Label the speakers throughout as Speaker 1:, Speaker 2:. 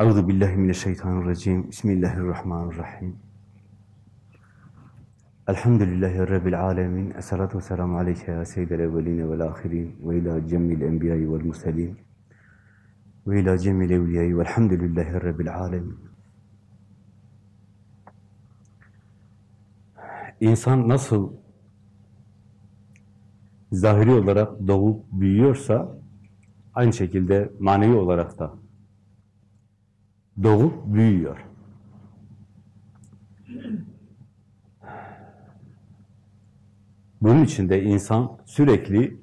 Speaker 1: Euzu billahi mineşşeytanirracim. Bismillahirrahmanirrahim. Elhamdülillahi rabbil alamin. Essalatu vesselamu aleyke ya seyyidel evvelin ve'l ahirin ve ila cemil enbiya'i ve'l murselin ve ila cemil evliya'i ve'lhamdülillahi rabbil alamin. İnsan nasıl zahiri olarak doğup büyüyorsa aynı şekilde manevi olarak da doğup büyüyor. Bunun için de insan sürekli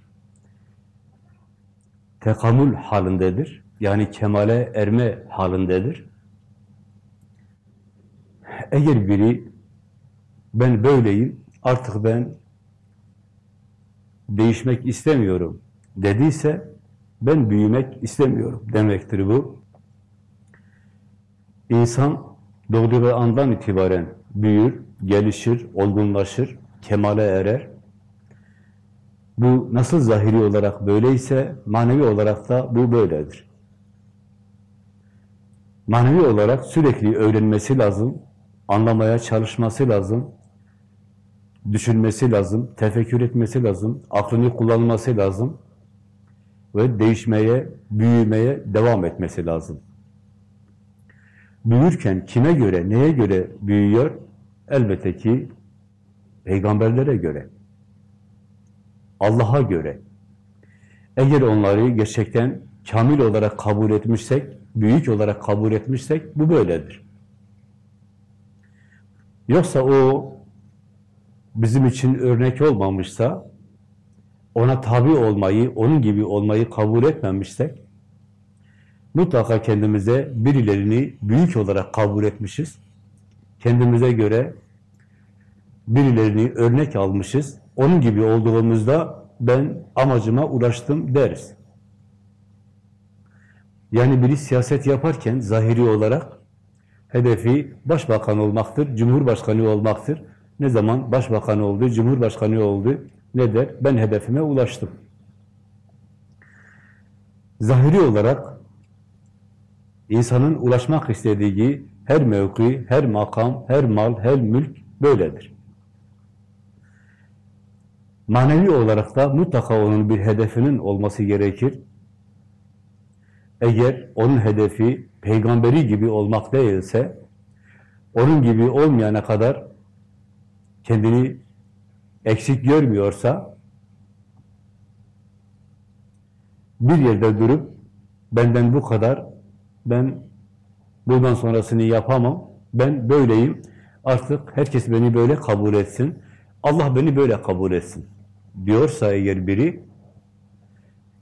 Speaker 1: tekamül halindedir. Yani kemale erme halindedir. Eğer biri ben böyleyim, artık ben değişmek istemiyorum dediyse ben büyümek istemiyorum demektir bu. İnsan doğduğu andan itibaren büyür, gelişir, olgunlaşır, kemale erer. Bu nasıl zahiri olarak böyleyse manevi olarak da bu böyledir. Manevi olarak sürekli öğrenmesi lazım, anlamaya çalışması lazım, düşünmesi lazım, tefekkür etmesi lazım, aklını kullanması lazım ve değişmeye, büyümeye devam etmesi lazım. Büyürken kime göre, neye göre büyüyor? Elbette ki peygamberlere göre. Allah'a göre. Eğer onları gerçekten kamil olarak kabul etmişsek, büyük olarak kabul etmişsek bu böyledir. Yoksa o bizim için örnek olmamışsa, ona tabi olmayı, onun gibi olmayı kabul etmemişsek, mutlaka kendimize birilerini büyük olarak kabul etmişiz. Kendimize göre birilerini örnek almışız. Onun gibi olduğumuzda ben amacıma ulaştım deriz. Yani biri siyaset yaparken zahiri olarak hedefi başbakan olmaktır, cumhurbaşkanı olmaktır. Ne zaman başbakan oldu, cumhurbaşkanı oldu, ne der? Ben hedefime ulaştım. Zahiri olarak insanın ulaşmak istediği her mevki, her makam, her mal, her mülk böyledir. Manevi olarak da mutlaka onun bir hedefinin olması gerekir. Eğer onun hedefi peygamberi gibi olmak değilse, onun gibi olmayana kadar kendini eksik görmüyorsa, bir yerde durup benden bu kadar, ben bundan sonrasını yapamam, ben böyleyim, artık herkes beni böyle kabul etsin, Allah beni böyle kabul etsin diyorsa eğer biri,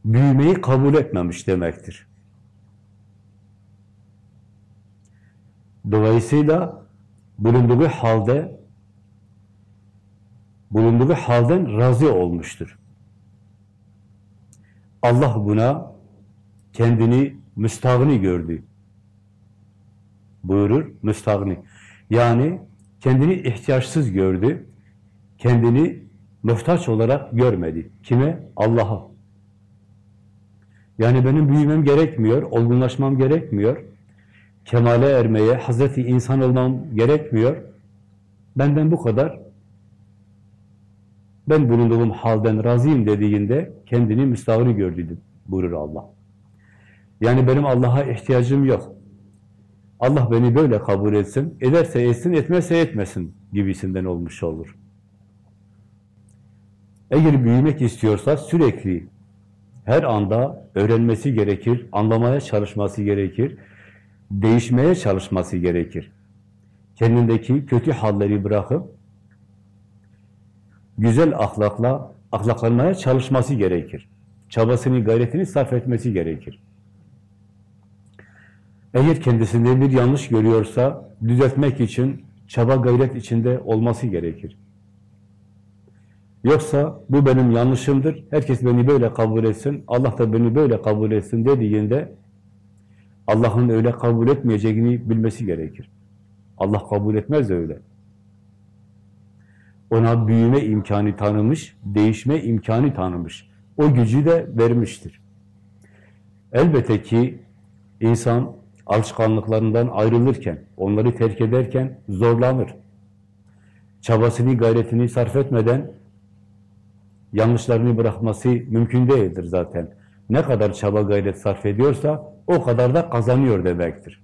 Speaker 1: büyümeyi kabul etmemiş demektir. Dolayısıyla bulunduğu halde bulunduğu halden razı olmuştur. Allah buna kendini müstahni gördü. Buyurur, müstahni. Yani kendini ihtiyaçsız gördü. Kendini muhtaç olarak görmedi. Kime? Allah'a. Yani benim büyümem gerekmiyor, olgunlaşmam gerekmiyor. Kemale ermeye, Hazreti insan olmam gerekmiyor. Benden bu kadar. Ben bulunduğum halden razıyım dediğinde kendini müstahri gördü buyurur Allah. Yani benim Allah'a ihtiyacım yok. Allah beni böyle kabul etsin, ederse etsin, etmezse etmesin gibisinden olmuş olur. Eğer büyümek istiyorsa sürekli her anda öğrenmesi gerekir, anlamaya çalışması gerekir, değişmeye çalışması gerekir. Kendindeki kötü halleri bırakıp güzel ahlakla ahlaklanmaya çalışması gerekir. Çabasını, gayretini sarf etmesi gerekir. Eğer kendisinde bir yanlış görüyorsa düzeltmek için çaba gayret içinde olması gerekir. Yoksa bu benim yanlışımdır, herkes beni böyle kabul etsin, Allah da beni böyle kabul etsin dediğinde Allah'ın öyle kabul etmeyeceğini bilmesi gerekir. Allah kabul etmez öyle. Ona büyüme imkanı tanımış, değişme imkanı tanımış. O gücü de vermiştir. Elbette ki insan alışkanlıklarından ayrılırken, onları terk ederken zorlanır. Çabasını, gayretini sarf etmeden yanlışlarını bırakması mümkün değildir zaten. Ne kadar çaba gayret sarf ediyorsa o kadar da kazanıyor demektir.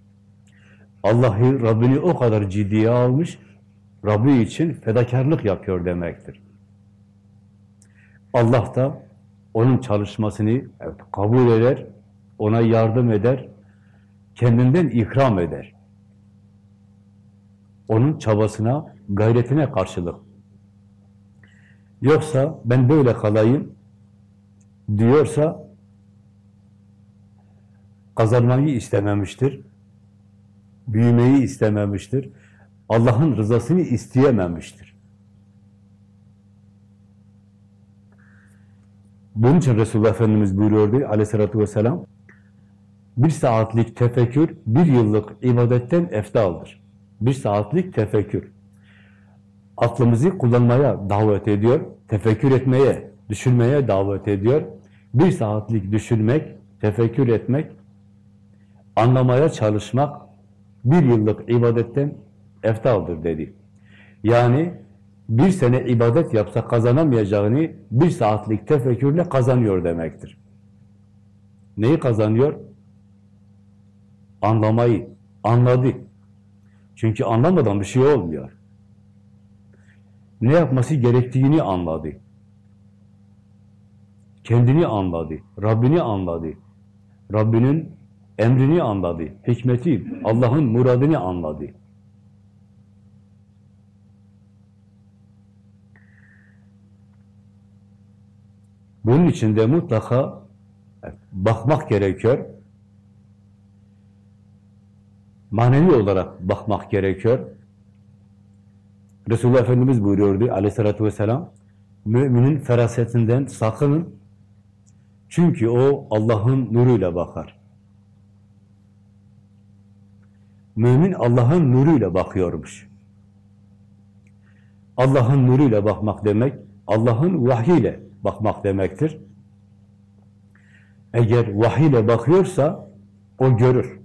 Speaker 1: Allah'ı, Rabbini o kadar ciddiye almış, Rabbi için fedakarlık yapıyor demektir. Allah da onun çalışmasını kabul eder, ona yardım eder, kendinden ikram eder. Onun çabasına, gayretine karşılık. Yoksa ben böyle kalayım diyorsa kazanmayı istememiştir, büyümeyi istememiştir, Allah'ın rızasını isteyememiştir. Bunun için Resulullah Efendimiz buyuruyordu aleyhissalatü vesselam, bir saatlik tefekkür, bir yıllık ibadetten eftaldır. Bir saatlik tefekkür. Aklımızı kullanmaya davet ediyor, tefekkür etmeye, düşünmeye davet ediyor. Bir saatlik düşünmek, tefekkür etmek, anlamaya çalışmak, bir yıllık ibadetten eftaldır dedi. Yani bir sene ibadet yapsa kazanamayacağını bir saatlik tefekkürle kazanıyor demektir. Neyi kazanıyor? Anlamayı. Anladı. Çünkü anlamadan bir şey olmuyor. Ne yapması gerektiğini anladı. Kendini anladı. Rabbini anladı. Rabbinin emrini anladı. Hikmeti, Allah'ın muradını anladı. Bunun için de mutlaka bakmak gerekiyor. Manevi olarak bakmak gerekiyor. Resulullah Efendimiz buyuruyordu aleyhissalatü vesselam, müminin ferasetinden sakının. Çünkü o Allah'ın nuruyla bakar. Mümin Allah'ın nuruyla bakıyormuş. Allah'ın nuruyla bakmak demek, Allah'ın vahyiyle bakmak demektir. Eğer vahiyle bakıyorsa o görür.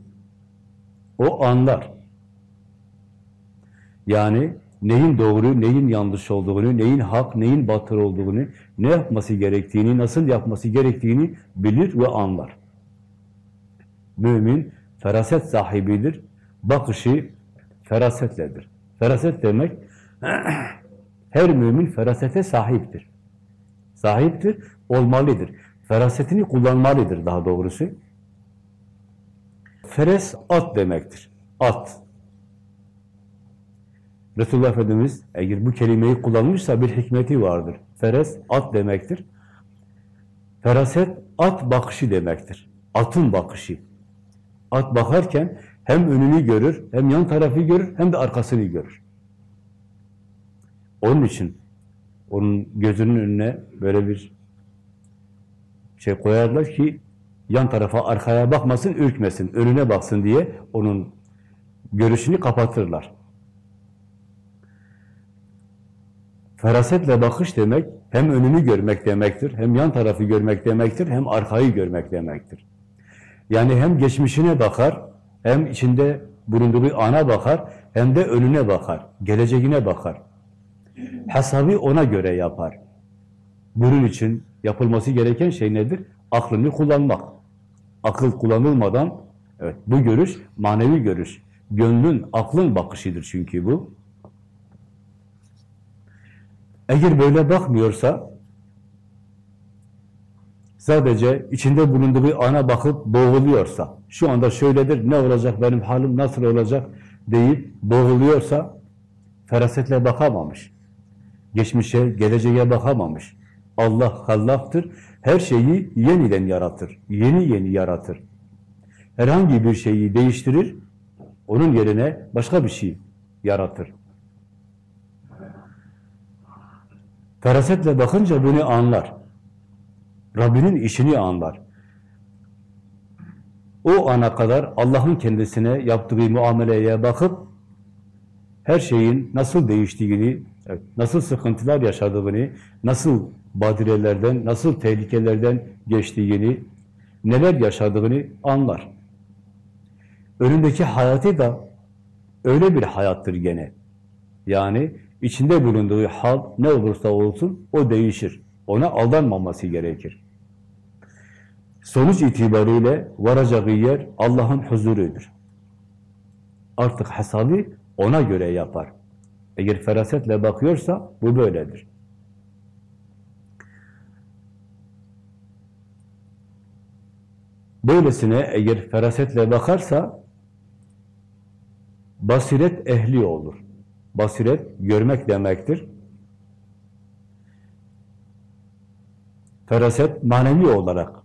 Speaker 1: O anlar. Yani neyin doğru, neyin yanlış olduğunu, neyin hak, neyin batıl olduğunu, ne yapması gerektiğini, nasıl yapması gerektiğini bilir ve anlar. Mümin feraset sahibidir. Bakışı ferasetledir. Feraset demek her mümin ferasete sahiptir sahiptir, olmalıdır. Ferasetini kullanmalıdır daha doğrusu. Feres at demektir. At. Resulullah Efendimiz eğer bu kelimeyi kullanmışsa bir hikmeti vardır. Feres at demektir. Feraset at bakışı demektir. Atın bakışı. At bakarken hem önünü görür, hem yan tarafı görür, hem de arkasını görür. Onun için onun gözünün önüne böyle bir şey koyarlar ki yan tarafa, arkaya bakmasın, ürkmesin, önüne baksın diye onun görüşünü kapatırlar. Ferasetle bakış demek, hem önünü görmek demektir, hem yan tarafı görmek demektir, hem arkayı görmek demektir. Yani hem geçmişine bakar, hem içinde bulunduğu ana bakar, hem de önüne bakar, geleceğine bakar. Hesabı ona göre yapar. Bunun için yapılması gereken şey nedir? Aklını kullanmak. Akıl kullanılmadan, evet bu görüş manevi görüş. Gönlün, aklın bakışıdır çünkü bu. Eğer böyle bakmıyorsa, sadece içinde bulunduğu ana bakıp boğuluyorsa, şu anda şöyledir, ne olacak, benim halim nasıl olacak deyip boğuluyorsa, ferasetle bakamamış. Geçmişe, geleceğe bakamamış. Allah Hallah'tır. Her şeyi yeniden yaratır. Yeni yeni yaratır. Herhangi bir şeyi değiştirir, onun yerine başka bir şey yaratır. Ferasetle bakınca bunu anlar. Rabbinin işini anlar. O ana kadar Allah'ın kendisine yaptığı muameleye bakıp her şeyin nasıl değiştiğini, nasıl sıkıntılar yaşadığını, nasıl badirelerden, nasıl tehlikelerden geçtiğini, neler yaşadığını anlar. önündeki hayatı da öyle bir hayattır gene. Yani içinde bulunduğu hal ne olursa olsun o değişir. Ona aldanmaması gerekir. Sonuç itibariyle varacağı yer Allah'ın huzurudur. Artık hesabı ona göre yapar. Eğer ferasetle bakıyorsa bu böyledir. Böylesine eğer ferasetle bakarsa basiret ehli olur. Basiret görmek demektir. Feraset manevi olarak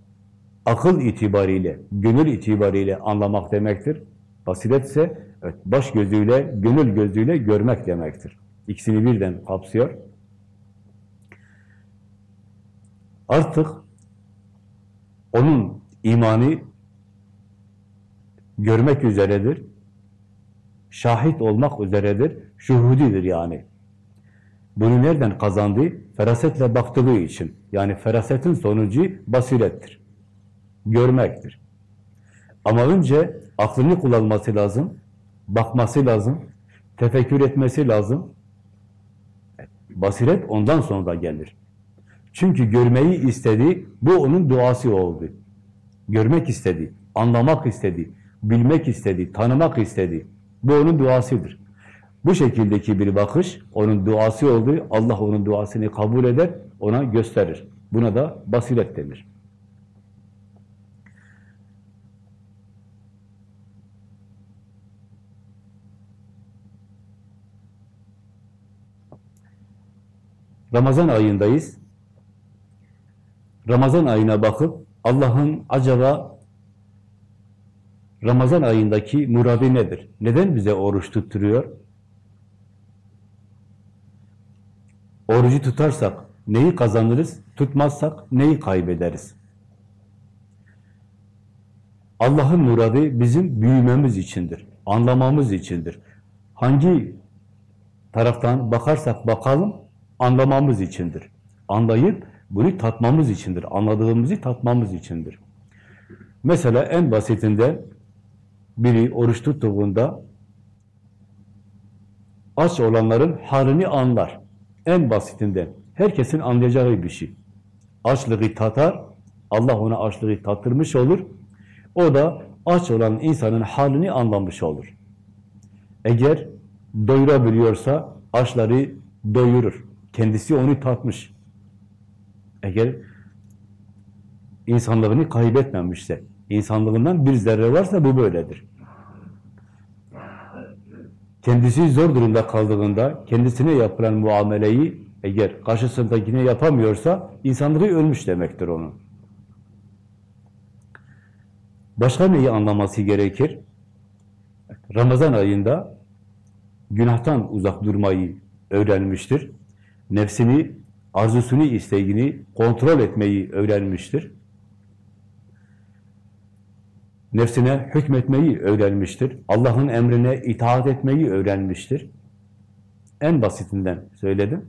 Speaker 1: akıl itibariyle, gönül itibariyle anlamak demektir. Basiret ise evet, baş gözüyle, gönül gözüyle görmek demektir. İkisini birden kapsıyor. Artık onun imanı görmek üzeredir. Şahit olmak üzeredir. Şuhudidir yani. Bunu nereden kazandı? Ferasetle baktığı için. Yani ferasetin sonucu basirettir. Görmektir. Ama önce aklını kullanması lazım. Bakması lazım. Tefekkür etmesi lazım. Basiret ondan sonra gelir. Çünkü görmeyi istedi, bu onun duası oldu. Görmek istedi, anlamak istedi, bilmek istedi, tanımak istedi. Bu onun duasıdır. Bu şekildeki bir bakış onun duası oldu. Allah onun duasını kabul eder, ona gösterir. Buna da basiret denir. Ramazan ayındayız. Ramazan ayına bakıp Allah'ın acaba Ramazan ayındaki muradı nedir? Neden bize oruç tutturuyor? Orucu tutarsak neyi kazanırız? Tutmazsak neyi kaybederiz? Allah'ın muradı bizim büyümemiz içindir, anlamamız içindir. Hangi taraftan bakarsak bakalım, anlamamız içindir. Anlayıp bunu tatmamız içindir, anladığımızı tatmamız içindir. Mesela en basitinde biri oruç tuttuğunda aç olanların halini anlar. En basitinden. Herkesin anlayacağı bir şey. Açlığı tatar, Allah ona açlığı tattırmış olur. O da aç olan insanın halini anlamış olur. Eğer doyurabiliyorsa açları doyurur. Kendisi onu tatmış. Eğer insanlığını kaybetmemişse, insanlığından bir zerre varsa bu böyledir. Kendisi zor durumda kaldığında kendisine yapılan muameleyi eğer karşısındakine yapamıyorsa insanlığı ölmüş demektir onun. Başka neyi anlaması gerekir? Ramazan ayında günahtan uzak durmayı öğrenmiştir. Nefsini, arzusunu, isteğini kontrol etmeyi öğrenmiştir. Nefsine hükmetmeyi öğrenmiştir. Allah'ın emrine itaat etmeyi öğrenmiştir. En basitinden söyledim.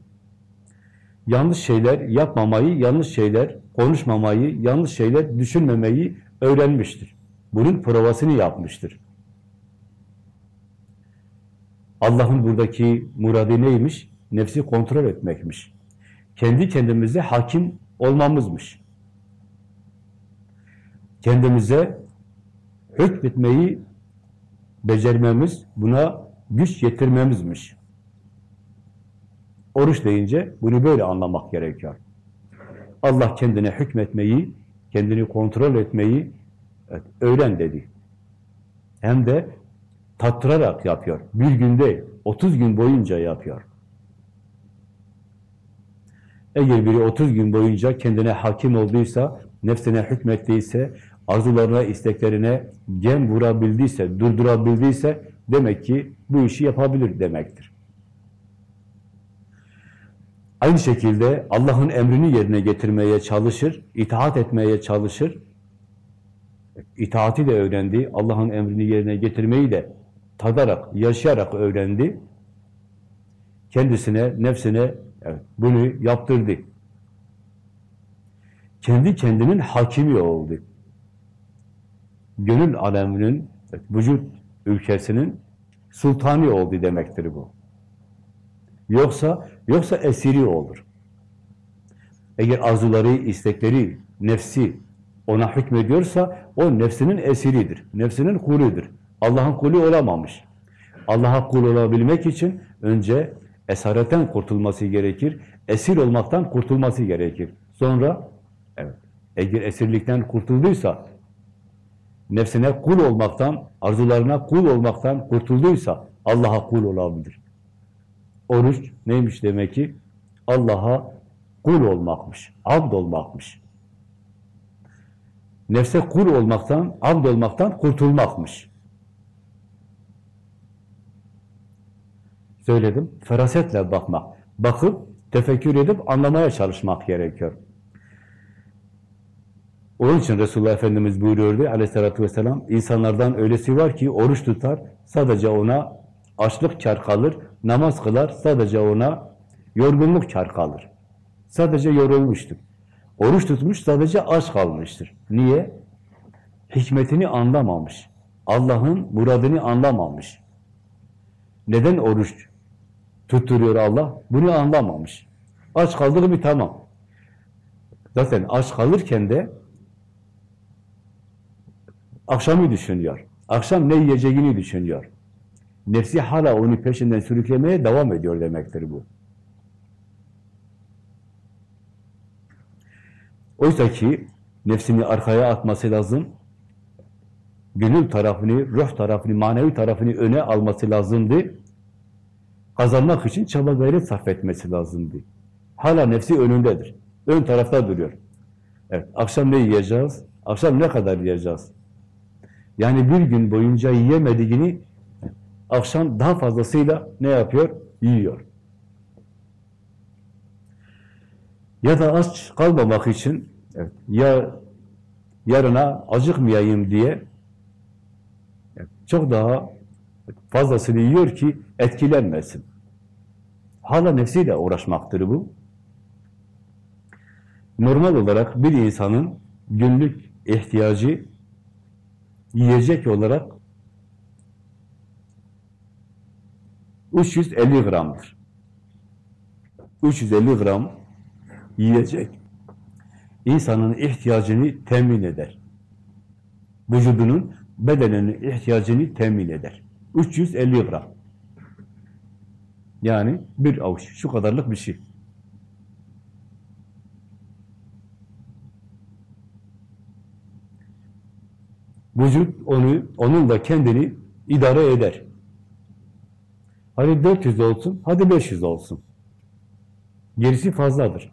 Speaker 1: Yanlış şeyler yapmamayı, yanlış şeyler konuşmamayı, yanlış şeyler düşünmemeyi öğrenmiştir. Bunun provasını yapmıştır. Allah'ın buradaki muradı neymiş? Nefsi kontrol etmekmiş. Kendi kendimize hakim olmamızmış. Kendimize hükmetmeyi becermemiz, buna güç yetirmemizmiş. Oruç deyince bunu böyle anlamak gerekiyor. Allah kendine hükmetmeyi, kendini kontrol etmeyi evet, öğren dedi. Hem de tattırarak yapıyor. Bir günde, 30 gün boyunca yapıyor. Eğer biri 30 gün boyunca kendine hakim olduysa, nefsine hükmettiyse, arzularına, isteklerine gem vurabildiyse, durdurabildiyse demek ki bu işi yapabilir demektir. Aynı şekilde Allah'ın emrini yerine getirmeye çalışır, itaat etmeye çalışır. İtaati de öğrendi, Allah'ın emrini yerine getirmeyi de tadarak, yaşayarak öğrendi. Kendisine, nefsine evet, bunu yaptırdı. Kendi kendinin hakimi oldu. Gönül aleminin vücut ülkesinin sultani oldu demektir bu. Yoksa yoksa esiri olur. Eğer arzuları, istekleri, nefsi ona hükmediyorsa o nefsinin esiridir. Nefsinin kuludur. Allah'ın kulu olamamış. Allah'a kul olabilmek için önce esaretten kurtulması gerekir. Esir olmaktan kurtulması gerekir. Sonra evet eğer esirlikten kurtulduysa nefsine kul olmaktan, arzularına kul olmaktan kurtulduysa Allah'a kul olabilir. Oruç neymiş demek ki? Allah'a kul olmakmış, abd olmakmış. Nefse kul olmaktan, abd olmaktan kurtulmakmış. Söyledim, ferasetle bakmak. Bakıp, tefekkür edip anlamaya çalışmak gerekiyor. Onun için Resulullah Efendimiz buyuruyordu aleyhissalatü vesselam, insanlardan öylesi var ki oruç tutar, sadece ona açlık kar kalır, namaz kılar, sadece ona yorgunluk kar kalır. Sadece yorulmuştur. Oruç tutmuş, sadece aç kalmıştır. Niye? Hikmetini anlamamış. Allah'ın muradını anlamamış. Neden oruç tutturuyor Allah? Bunu anlamamış. Aç kaldığı bir tamam. Zaten aç kalırken de akşamı düşünüyor. Akşam ne yiyeceğini düşünüyor. Nefsi hala onu peşinden sürüklemeye devam ediyor demektir bu. Oysa ki nefsini arkaya atması lazım. Gönül tarafını, ruh tarafını, manevi tarafını öne alması lazımdı. Kazanmak için çaba gayret sarf etmesi lazımdı. Hala nefsi önündedir. Ön tarafta duruyor. Evet, akşam ne yiyeceğiz? Akşam ne kadar yiyeceğiz? Yani bir gün boyunca yiyemediğini akşam daha fazlasıyla ne yapıyor? Yiyor. Ya da aç kalmamak için evet, ya yarına acıkmayayım diye çok daha fazlasını yiyor ki etkilenmesin. Hala nefsiyle uğraşmaktır bu. Normal olarak bir insanın günlük ihtiyacı yiyecek olarak 350 gramdır. 350 gram yiyecek insanın ihtiyacını temin eder. Vücudunun, bedeninin ihtiyacını temin eder. 350 gram. Yani bir avuç, şu kadarlık bir şey. Vücut onu, onun da kendini idare eder. Hadi 400 olsun, hadi 500 olsun. Gerisi fazladır.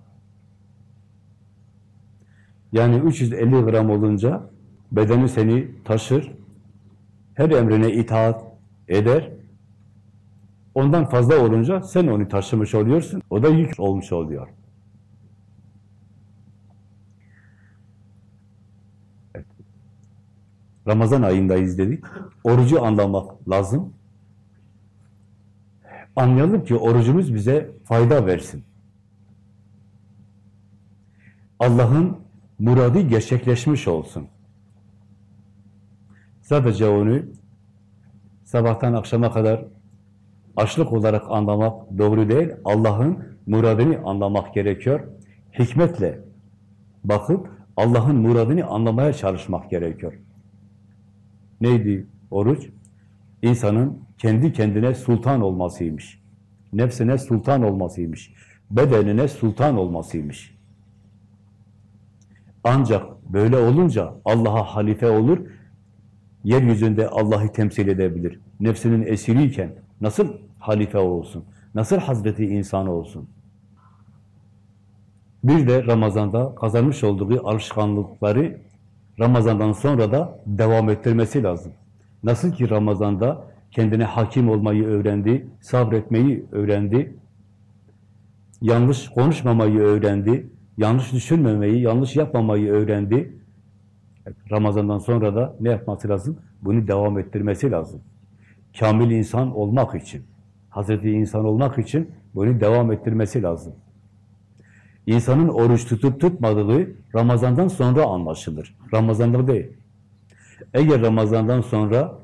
Speaker 1: Yani 350 gram olunca bedeni seni taşır, her emrine itaat eder. Ondan fazla olunca sen onu taşımış oluyorsun, o da yük olmuş oluyor. Evet. Ramazan ayındayız dedik. Orucu anlamak lazım. Anlayalım ki orucumuz bize fayda versin. Allah'ın muradı gerçekleşmiş olsun. Sadece onu sabahtan akşama kadar açlık olarak anlamak doğru değil. Allah'ın muradını anlamak gerekiyor. Hikmetle bakıp Allah'ın muradını anlamaya çalışmak gerekiyor. Neydi oruç? İnsanın kendi kendine sultan olmasıymış. Nefsine sultan olmasıymış. Bedenine sultan olmasıymış. Ancak böyle olunca Allah'a halife olur, yeryüzünde Allah'ı temsil edebilir. Nefsinin esiriyken nasıl halife olsun? Nasıl Hazreti insan olsun? Bir de Ramazan'da kazanmış olduğu alışkanlıkları Ramazan'dan sonra da devam ettirmesi lazım. Nasıl ki Ramazan'da kendine hakim olmayı öğrendi, sabretmeyi öğrendi, yanlış konuşmamayı öğrendi, yanlış düşünmemeyi, yanlış yapmamayı öğrendi. Ramazan'dan sonra da ne yapması lazım? Bunu devam ettirmesi lazım. Kamil insan olmak için, Hazreti insan olmak için bunu devam ettirmesi lazım. İnsanın oruç tutup tutmadığı Ramazan'dan sonra anlaşılır. Ramazan'da değil. Eğer Ramazan'dan sonra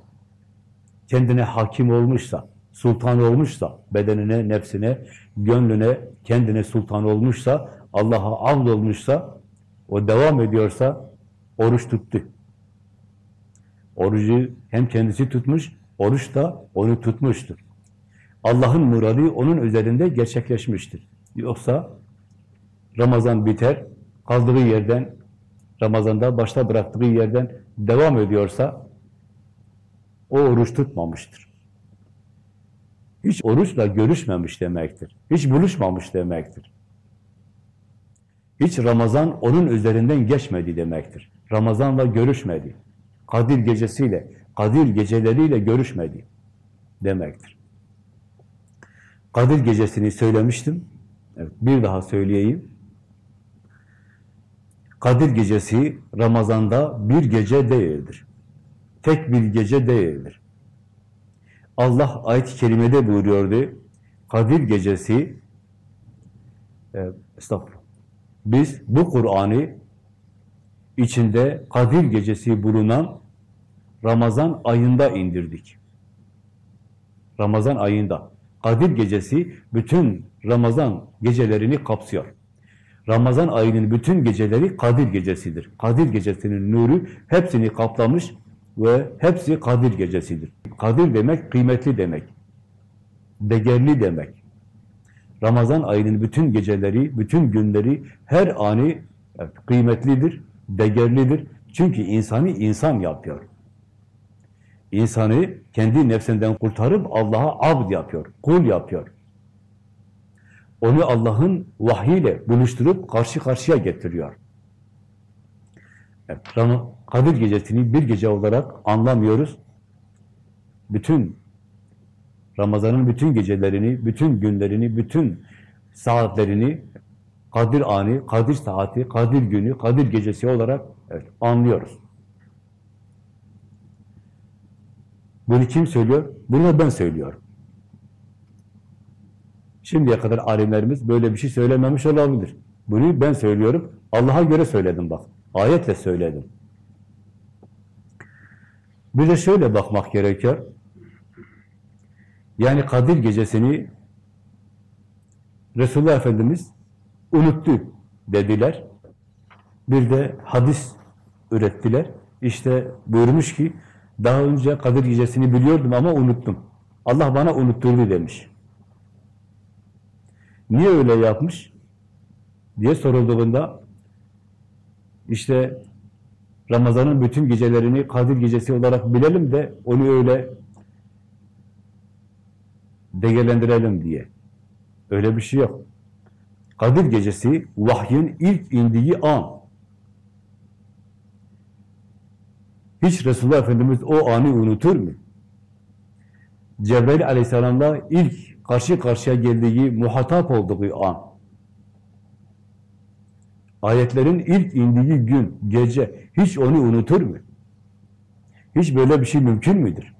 Speaker 1: kendine hakim olmuşsa, sultan olmuşsa, bedenine, nefsine, gönlüne, kendine sultan olmuşsa, Allah'a avd olmuşsa, o devam ediyorsa, oruç tuttu. Orucu hem kendisi tutmuş, oruç da onu tutmuştur. Allah'ın muradı onun üzerinde gerçekleşmiştir. Yoksa Ramazan biter, kaldığı yerden, Ramazan'da başta bıraktığı yerden devam ediyorsa, o oruç tutmamıştır. Hiç oruçla görüşmemiş demektir. Hiç buluşmamış demektir. Hiç Ramazan onun üzerinden geçmedi demektir. Ramazan'la görüşmedi. Kadir gecesiyle, Kadir geceleriyle görüşmedi demektir. Kadir gecesini söylemiştim. Evet, bir daha söyleyeyim. Kadir gecesi Ramazan'da bir gece değildir. Tek bir gece değildir. Allah ayet-i kerimede buyuruyordu. Kadir gecesi e, estağfurullah. Biz bu Kur'an'ı içinde Kadir gecesi bulunan Ramazan ayında indirdik. Ramazan ayında. Kadir gecesi bütün Ramazan gecelerini kapsıyor. Ramazan ayının bütün geceleri Kadir gecesidir. Kadir gecesinin nuru hepsini kaplamış ve hepsi Kadir gecesidir. Kadir demek kıymetli demek. Değerli demek. Ramazan ayının bütün geceleri, bütün günleri, her anı evet, kıymetlidir, değerlidir. Çünkü insanı insan yapıyor. İnsanı kendi nefsinden kurtarıp Allah'a abd yapıyor, kul yapıyor. Onu Allah'ın vahyiyle buluşturup karşı karşıya getiriyor. Evet, Kadir gecesini bir gece olarak anlamıyoruz. Bütün Ramazan'ın bütün gecelerini, bütün günlerini, bütün saatlerini Kadir anı, Kadir saati, Kadir günü, Kadir gecesi olarak evet, anlıyoruz. Bunu kim söylüyor? Bunu ben söylüyorum. Şimdiye kadar alimlerimiz böyle bir şey söylememiş olabilir. Bunu ben söylüyorum. Allah'a göre söyledim bak. Ayetle söyledim. Bir de şöyle bakmak gerekiyor. Yani Kadir gecesini Resulullah Efendimiz unuttu dediler. Bir de hadis ürettiler. İşte buyurmuş ki daha önce Kadir gecesini biliyordum ama unuttum. Allah bana unutturdu demiş. Niye öyle yapmış? diye sorulduğunda işte Ramazan'ın bütün gecelerini Kadir gecesi olarak bilelim de onu öyle değerlendirelim diye. Öyle bir şey yok. Kadir gecesi vahyin ilk indiği an. Hiç Resulullah Efendimiz o anı unutur mu? Cebrail aleyhisselamla ilk karşı karşıya geldiği, muhatap olduğu an. Ayetlerin ilk indiği gün, gece hiç onu unutur mu? Hiç böyle bir şey mümkün müdür?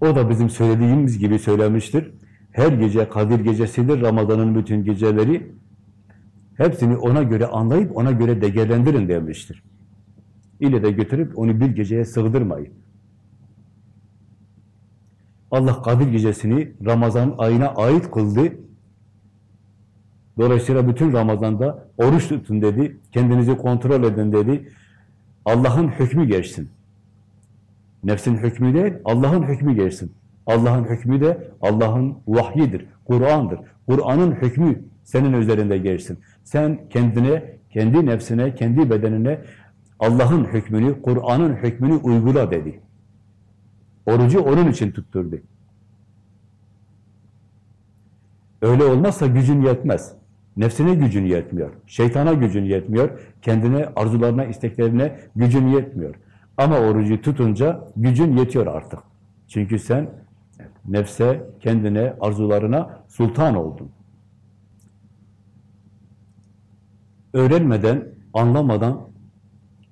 Speaker 1: O da bizim söylediğimiz gibi söylemiştir. Her gece Kadir gecesidir, Ramazan'ın bütün geceleri. Hepsini ona göre anlayıp ona göre değerlendirin demiştir. İle de götürüp onu bir geceye sığdırmayın. Allah Kadir gecesini Ramazan ayına ait kıldı. Dolayısıyla bütün Ramazan'da oruç tutun dedi, kendinizi kontrol edin dedi. Allah'ın hükmü geçsin. Nefsin hükmü değil, Allah'ın hükmü geçsin. Allah'ın hükmü de Allah'ın vahyidir, Kur'an'dır. Kur'an'ın hükmü senin üzerinde geçsin. Sen kendine, kendi nefsine, kendi bedenine Allah'ın hükmünü, Kur'an'ın hükmünü uygula dedi. Orucu onun için tutturdu. Öyle olmazsa gücün yetmez. Nefsine gücün yetmiyor. Şeytana gücün yetmiyor. Kendine, arzularına, isteklerine gücün yetmiyor. Ama orucu tutunca gücün yetiyor artık. Çünkü sen nefse, kendine, arzularına sultan oldun. Öğrenmeden, anlamadan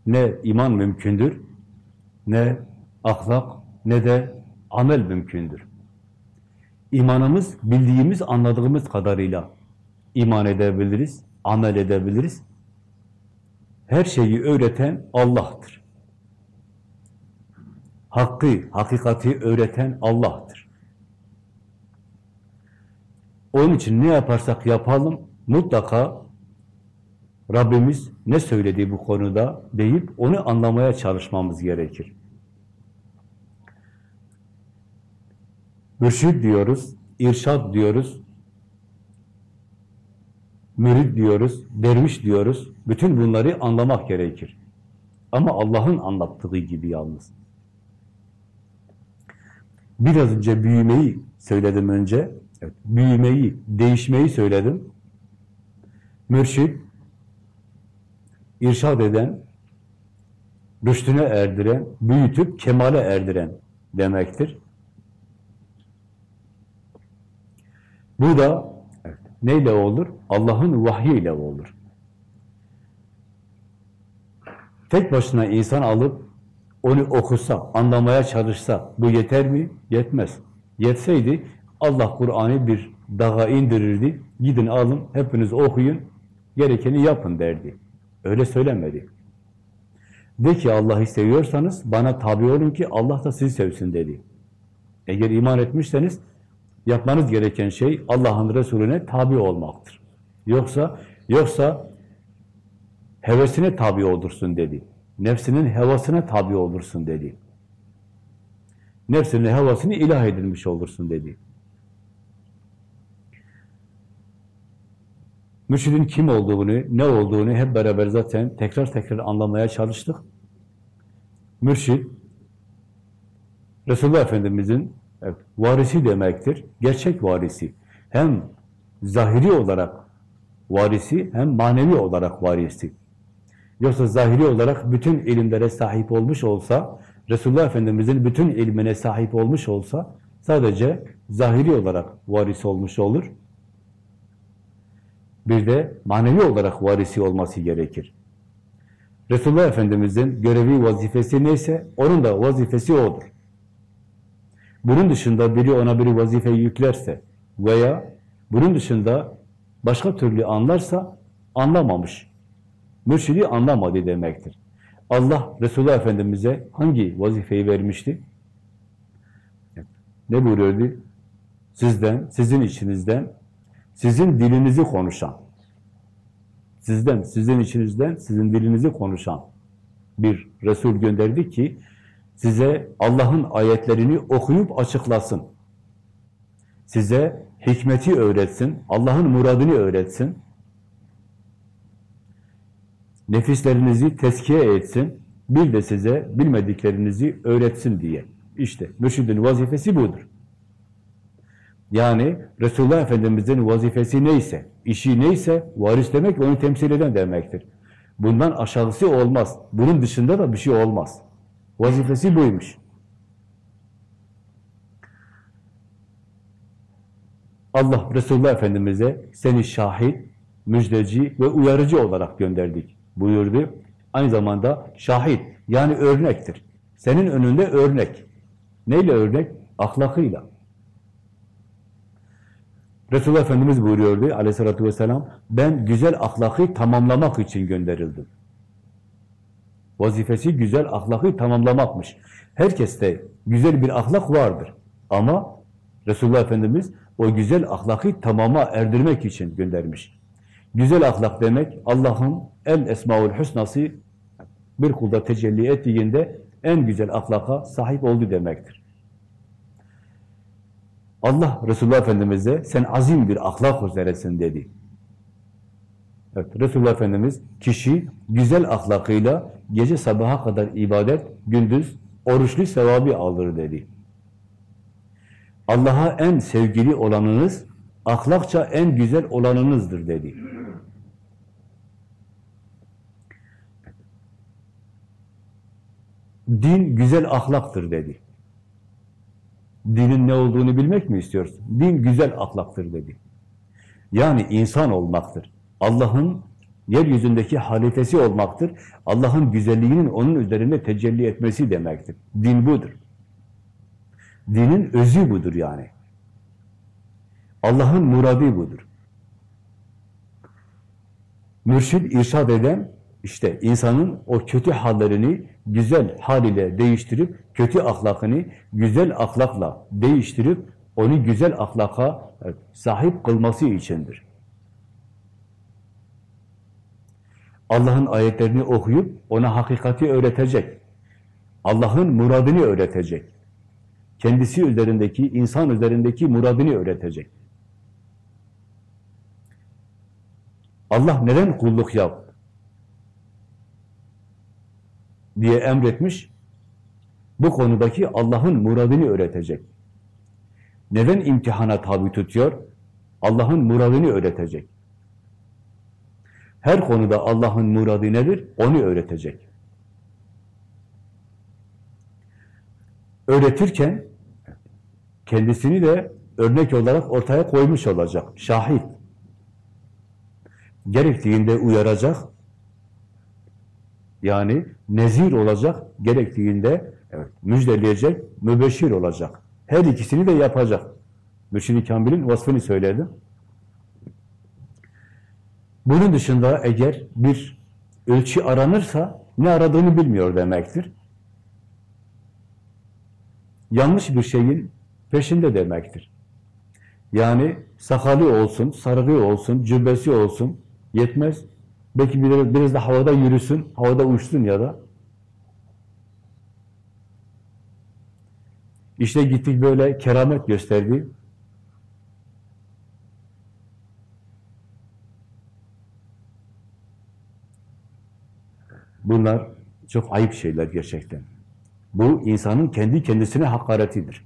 Speaker 1: ne iman mümkündür, ne ahlak, ne de amel mümkündür. İmanımız bildiğimiz, anladığımız kadarıyla iman edebiliriz, amel edebiliriz. Her şeyi öğreten Allah'tır. Hakkı, hakikati öğreten Allah'tır. Onun için ne yaparsak yapalım, mutlaka Rabbimiz ne söyledi bu konuda deyip onu anlamaya çalışmamız gerekir. Mürşid diyoruz, irşad diyoruz, mürid diyoruz, derviş diyoruz. Bütün bunları anlamak gerekir. Ama Allah'ın anlattığı gibi yalnız. Biraz önce büyümeyi söyledim önce. Evet, büyümeyi, değişmeyi söyledim. Mürşid, irşad eden, rüştüne erdiren, büyütüp kemale erdiren demektir. Bu da evet, neyle olur? Allah'ın vahyiyle olur. Tek başına insan alıp onu okusa, anlamaya çalışsa bu yeter mi? Yetmez. Yetseydi Allah Kur'an'ı bir dağa indirirdi. Gidin alın, hepiniz okuyun, gerekeni yapın derdi. Öyle söylemedi. De ki Allah'ı seviyorsanız bana tabi olun ki Allah da sizi sevsin dedi. Eğer iman etmişseniz yapmanız gereken şey Allah'ın Resulüne tabi olmaktır. Yoksa yoksa hevesine tabi olursun dedi. Nefsinin hevasına tabi olursun dedi. Nefsinin hevasını ilah edilmiş olursun dedi. Mürşidin kim olduğunu, ne olduğunu hep beraber zaten tekrar tekrar anlamaya çalıştık. Mürşid, Resulullah Efendimiz'in evet, varisi demektir. Gerçek varisi. Hem zahiri olarak varisi, hem manevi olarak varisi. Yoksa zahiri olarak bütün ilimlere sahip olmuş olsa, Resulullah Efendimiz'in bütün ilmine sahip olmuş olsa, sadece zahiri olarak varisi olmuş olur. Bir de manevi olarak varisi olması gerekir. Resulullah Efendimiz'in görevi, vazifesi neyse, onun da vazifesi odur. Bunun dışında biri ona bir vazife yüklerse veya bunun dışında başka türlü anlarsa anlamamış. Mürşidi anlamadı demektir. Allah Resulullah Efendimiz'e hangi vazifeyi vermişti? Ne buyuruyordu? Sizden, sizin içinizden, sizin dilinizi konuşan, sizden, sizin içinizden, sizin dilinizi konuşan bir Resul gönderdi ki, size Allah'ın ayetlerini okuyup açıklasın. Size hikmeti öğretsin, Allah'ın muradını öğretsin. Nefislerinizi teskiye etsin, bil de size bilmediklerinizi öğretsin diye. İşte mürşidin vazifesi budur. Yani Resulullah Efendimiz'in vazifesi neyse, işi neyse varis demek onu temsil eden demektir. Bundan aşağısı olmaz. Bunun dışında da bir şey olmaz. Vazifesi buymuş. Allah Resulullah Efendimiz'e seni şahit, müjdeci ve uyarıcı olarak gönderdik buyurdu. Aynı zamanda şahit yani örnektir. Senin önünde örnek. Neyle örnek? Ahlakıyla. Resulullah Efendimiz buyuruyordu aleyhissalatü vesselam, ben güzel ahlakı tamamlamak için gönderildim. Vazifesi güzel ahlakı tamamlamakmış. Herkeste güzel bir ahlak vardır. Ama Resulullah Efendimiz o güzel ahlakı tamama erdirmek için göndermiş. Güzel ahlak demek Allah'ın en esmaül husnası bir kulda tecelli ettiğinde en güzel ahlaka sahip oldu demektir. Allah Resulullah Efendimiz'e sen azim bir ahlak üzeresin dedi. Evet, Resulullah Efendimiz kişi güzel ahlakıyla gece sabaha kadar ibadet, gündüz oruçlu sevabı alır dedi. Allah'a en sevgili olanınız, ahlakça en güzel olanınızdır dedi. Din güzel ahlaktır dedi. Dinin ne olduğunu bilmek mi istiyorsun? Din güzel ahlaktır dedi. Yani insan olmaktır. Allah'ın yeryüzündeki halifesi olmaktır. Allah'ın güzelliğinin onun üzerinde tecelli etmesi demektir. Din budur. Dinin özü budur yani. Allah'ın muradı budur. Mürşid irşad eden, İşte insanın o kötü hallerini güzel hal ile değiştirip, kötü ahlakını güzel ahlakla değiştirip, onu güzel ahlaka evet, sahip kılması içindir. Allah'ın ayetlerini okuyup ona hakikati öğretecek. Allah'ın muradını öğretecek. Kendisi üzerindeki, insan üzerindeki muradını öğretecek. Allah neden kulluk yap diye emretmiş? Bu konudaki Allah'ın muradını öğretecek. Neden imtihana tabi tutuyor? Allah'ın muradını öğretecek. Her konuda Allah'ın muradı nedir? Onu öğretecek. Öğretirken kendisini de örnek olarak ortaya koymuş olacak. Şahit. Gerektiğinde uyaracak. Yani nezir olacak. Gerektiğinde evet, müjdeleyecek, mübeşir olacak. Her ikisini de yapacak. Mürşid-i Kamil'in vasfını söyledim. Bunun dışında eğer bir ölçü aranırsa ne aradığını bilmiyor demektir. Yanlış bir şeyin peşinde demektir. Yani sakalı olsun, sarığı olsun, cübbesi olsun yetmez. Belki biraz, biraz da havada yürüsün, havada uçsun ya da. İşte gittik böyle keramet gösterdi. Bunlar çok ayıp şeyler gerçekten. Bu insanın kendi kendisine hakaretidir.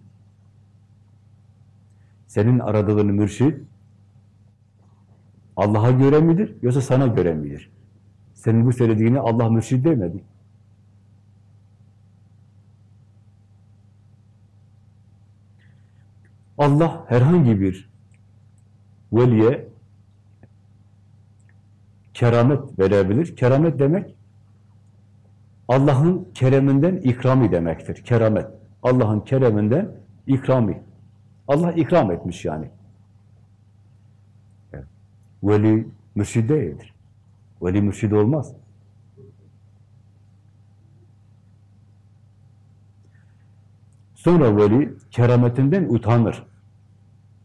Speaker 1: Senin aradığın mürşid Allah'a göre midir yoksa sana göre midir? Senin bu söylediğini Allah mürşid demedi. Allah herhangi bir veliye keramet verebilir. Keramet demek Allah'ın kereminden ikrami demektir. Keramet. Allah'ın kereminden ikrami. Allah ikram etmiş yani. Veli mürşid değildir. Veli mürşid olmaz. Sonra veli kerametinden utanır.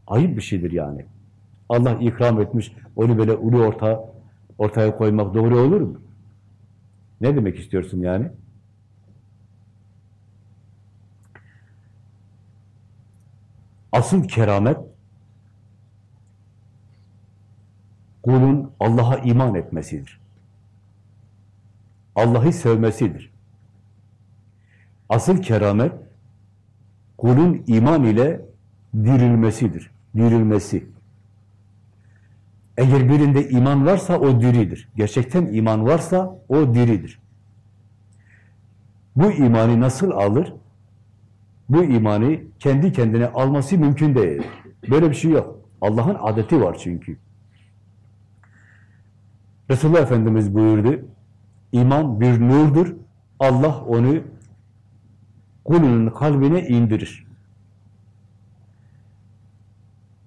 Speaker 1: Ayıp bir şeydir yani. Allah ikram etmiş, onu böyle ulu orta, ortaya koymak doğru olur mu? Ne demek istiyorsun yani? Asıl keramet kulun Allah'a iman etmesidir. Allah'ı sevmesidir. Asıl keramet kulun iman ile dirilmesidir. Dirilmesi. Eğer birinde iman varsa o diridir. Gerçekten iman varsa o diridir. Bu imanı nasıl alır? Bu imanı kendi kendine alması mümkün değil. Böyle bir şey yok. Allah'ın adeti var çünkü. Resulullah Efendimiz buyurdu, iman bir nurdur, Allah onu kulunun kalbine indirir.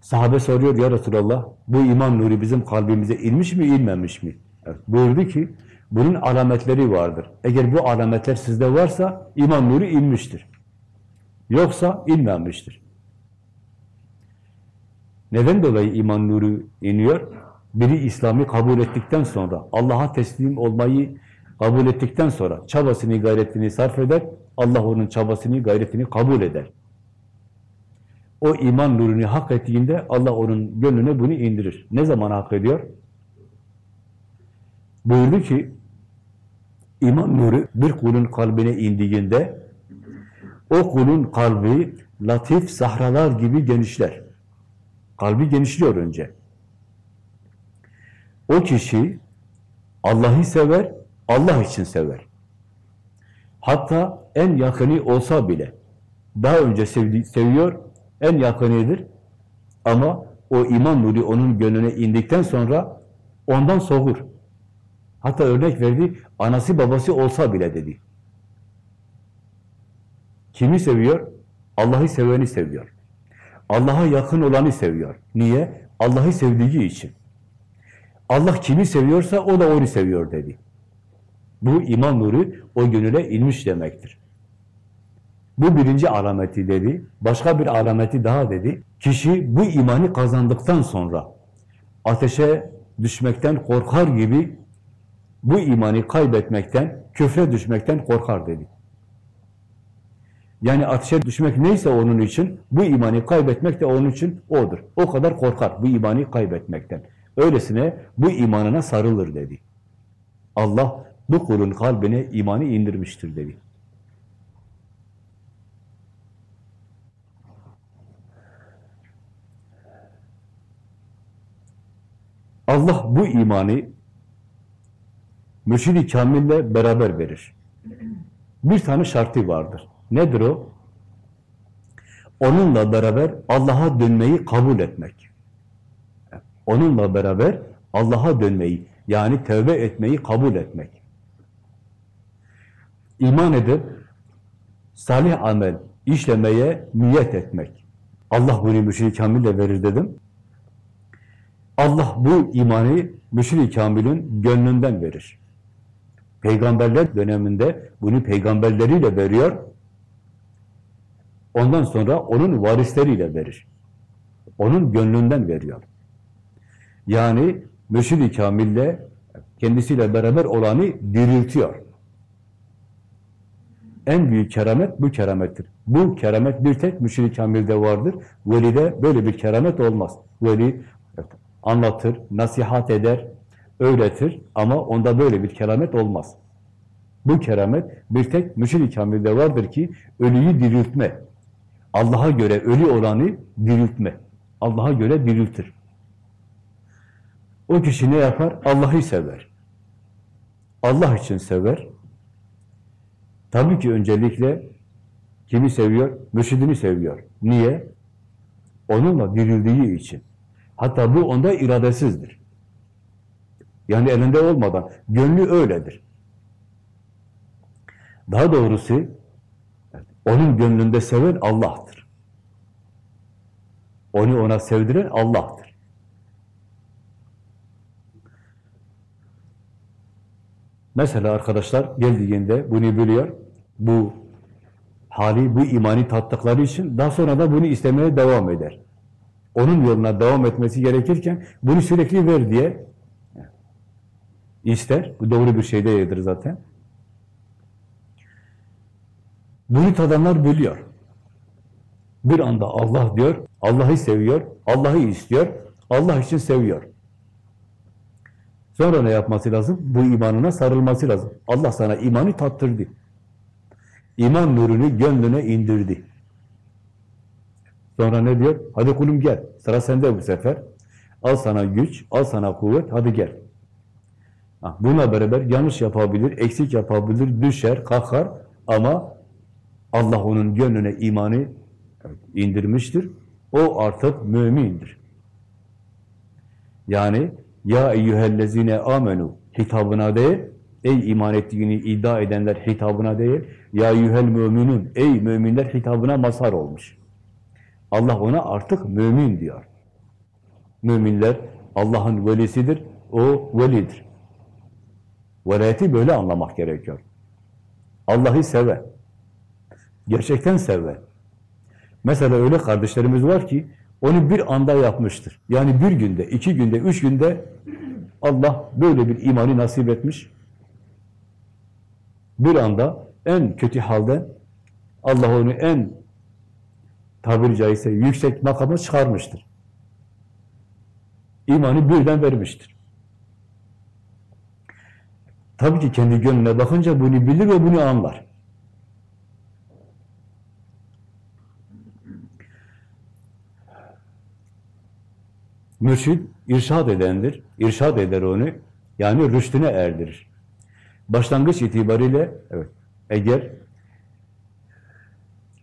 Speaker 1: Sahabe soruyor ya Resulallah, bu iman nuru bizim kalbimize inmiş mi, inmemiş mi? Evet, buyurdu ki, bunun alametleri vardır. Eğer bu alametler sizde varsa, iman nuru inmiştir. Yoksa inmemiştir. Neden dolayı iman nuru iniyor? Biri İslam'ı kabul ettikten sonra, Allah'a teslim olmayı kabul ettikten sonra çabasını, gayretini sarf eder, Allah onun çabasını, gayretini kabul eder. O iman nurunu hak ettiğinde Allah onun gönlüne bunu indirir. Ne zaman hak ediyor? Buyurdu ki, iman nuru bir kulun kalbine indiğinde, o kulun kalbi latif sahralar gibi genişler. Kalbi genişliyor önce. O kişi Allah'ı sever, Allah için sever. Hatta en yakını olsa bile daha önce sevdi, seviyor, en yakınıdır. Ama o iman nuru onun gönlüne indikten sonra ondan soğur. Hatta örnek verdi, anası babası olsa bile dedi. Kimi seviyor? Allah'ı seveni seviyor. Allah'a yakın olanı seviyor. Niye? Allah'ı sevdiği için. Allah kimi seviyorsa o da onu seviyor dedi. Bu iman nuru o gönüle inmiş demektir. Bu birinci alameti dedi. Başka bir alameti daha dedi. Kişi bu imanı kazandıktan sonra ateşe düşmekten korkar gibi bu imanı kaybetmekten, küfre düşmekten korkar dedi. Yani ateşe düşmek neyse onun için, bu imanı kaybetmek de onun için odur. O kadar korkar bu imanı kaybetmekten. Öylesine bu imanına sarılır dedi. Allah bu kulun kalbine imanı indirmiştir dedi. Allah bu imanı mürşid-i kamille beraber verir. Bir tane şartı vardır. Nedir o? Onunla beraber Allah'a dönmeyi kabul etmek. Onunla beraber Allah'a dönmeyi, yani tövbe etmeyi kabul etmek. İman edip salih amel işlemeye niyet etmek. Allah bunu mürşid-i kamille verir dedim. Allah bu imanı müşri kamilin gönlünden verir. Peygamberler döneminde bunu peygamberleriyle veriyor. Ondan sonra onun varisleriyle verir. Onun gönlünden veriyor. Yani mürşid-i kamille kendisiyle beraber olanı diriltiyor. En büyük keramet bu keramettir. Bu keramet bir tek mürşid-i kamilde vardır. Velide böyle bir keramet olmaz. Veli anlatır, nasihat eder, öğretir ama onda böyle bir keramet olmaz. Bu keramet bir tek müşid-i kamilde vardır ki ölüyü diriltme. Allah'a göre ölü olanı diriltme. Allah'a göre diriltir. O kişi ne yapar? Allah'ı sever. Allah için sever. Tabii ki öncelikle kimi seviyor? Mürşidini seviyor. Niye? Onunla dirildiği için. Hatta bu onda iradesizdir. Yani elinde olmadan. Gönlü öyledir. Daha doğrusu onun gönlünde seven Allah'tır. Onu ona sevdiren Allah'tır. Mesela arkadaşlar geldiğinde bunu biliyor. Bu hali, bu imani tattıkları için daha sonra da bunu istemeye devam eder. Onun yoluna devam etmesi gerekirken bunu sürekli ver diye ister. Bu doğru bir şey değildir zaten. Bunu tadanlar biliyor. Bir anda Allah diyor, Allah'ı seviyor, Allah'ı istiyor, Allah için seviyor. Sonra ne yapması lazım? Bu imanına sarılması lazım. Allah sana imanı tattırdı. İman nurunu gönlüne indirdi. Sonra ne diyor? Hadi kulum gel. Sıra sende bu sefer. Al sana güç, al sana kuvvet, hadi gel. Buna beraber yanlış yapabilir, eksik yapabilir, düşer, kalkar ama Allah onun gönlüne imanı indirmiştir. O artık mümindir. Yani ya eyyühellezine amenu hitabına değil, ey iman ettiğini iddia edenler hitabına değil, ya eyyühel müminun, ey müminler hitabına mazhar olmuş. Allah ona artık mümin diyor. Müminler Allah'ın velisidir, o velidir. Velayeti böyle anlamak gerekiyor. Allah'ı sever. Gerçekten sever. Mesela öyle kardeşlerimiz var ki onu bir anda yapmıştır. Yani bir günde, iki günde, üç günde Allah böyle bir imanı nasip etmiş. Bir anda en kötü halde Allah onu en tabiri caizse yüksek makama çıkarmıştır. İmanı birden vermiştir. Tabii ki kendi gönlüne bakınca bunu bilir ve bunu anlar. Mürşid irşad edendir. İrşad eder onu. Yani rüştüne erdirir. Başlangıç itibariyle evet, eğer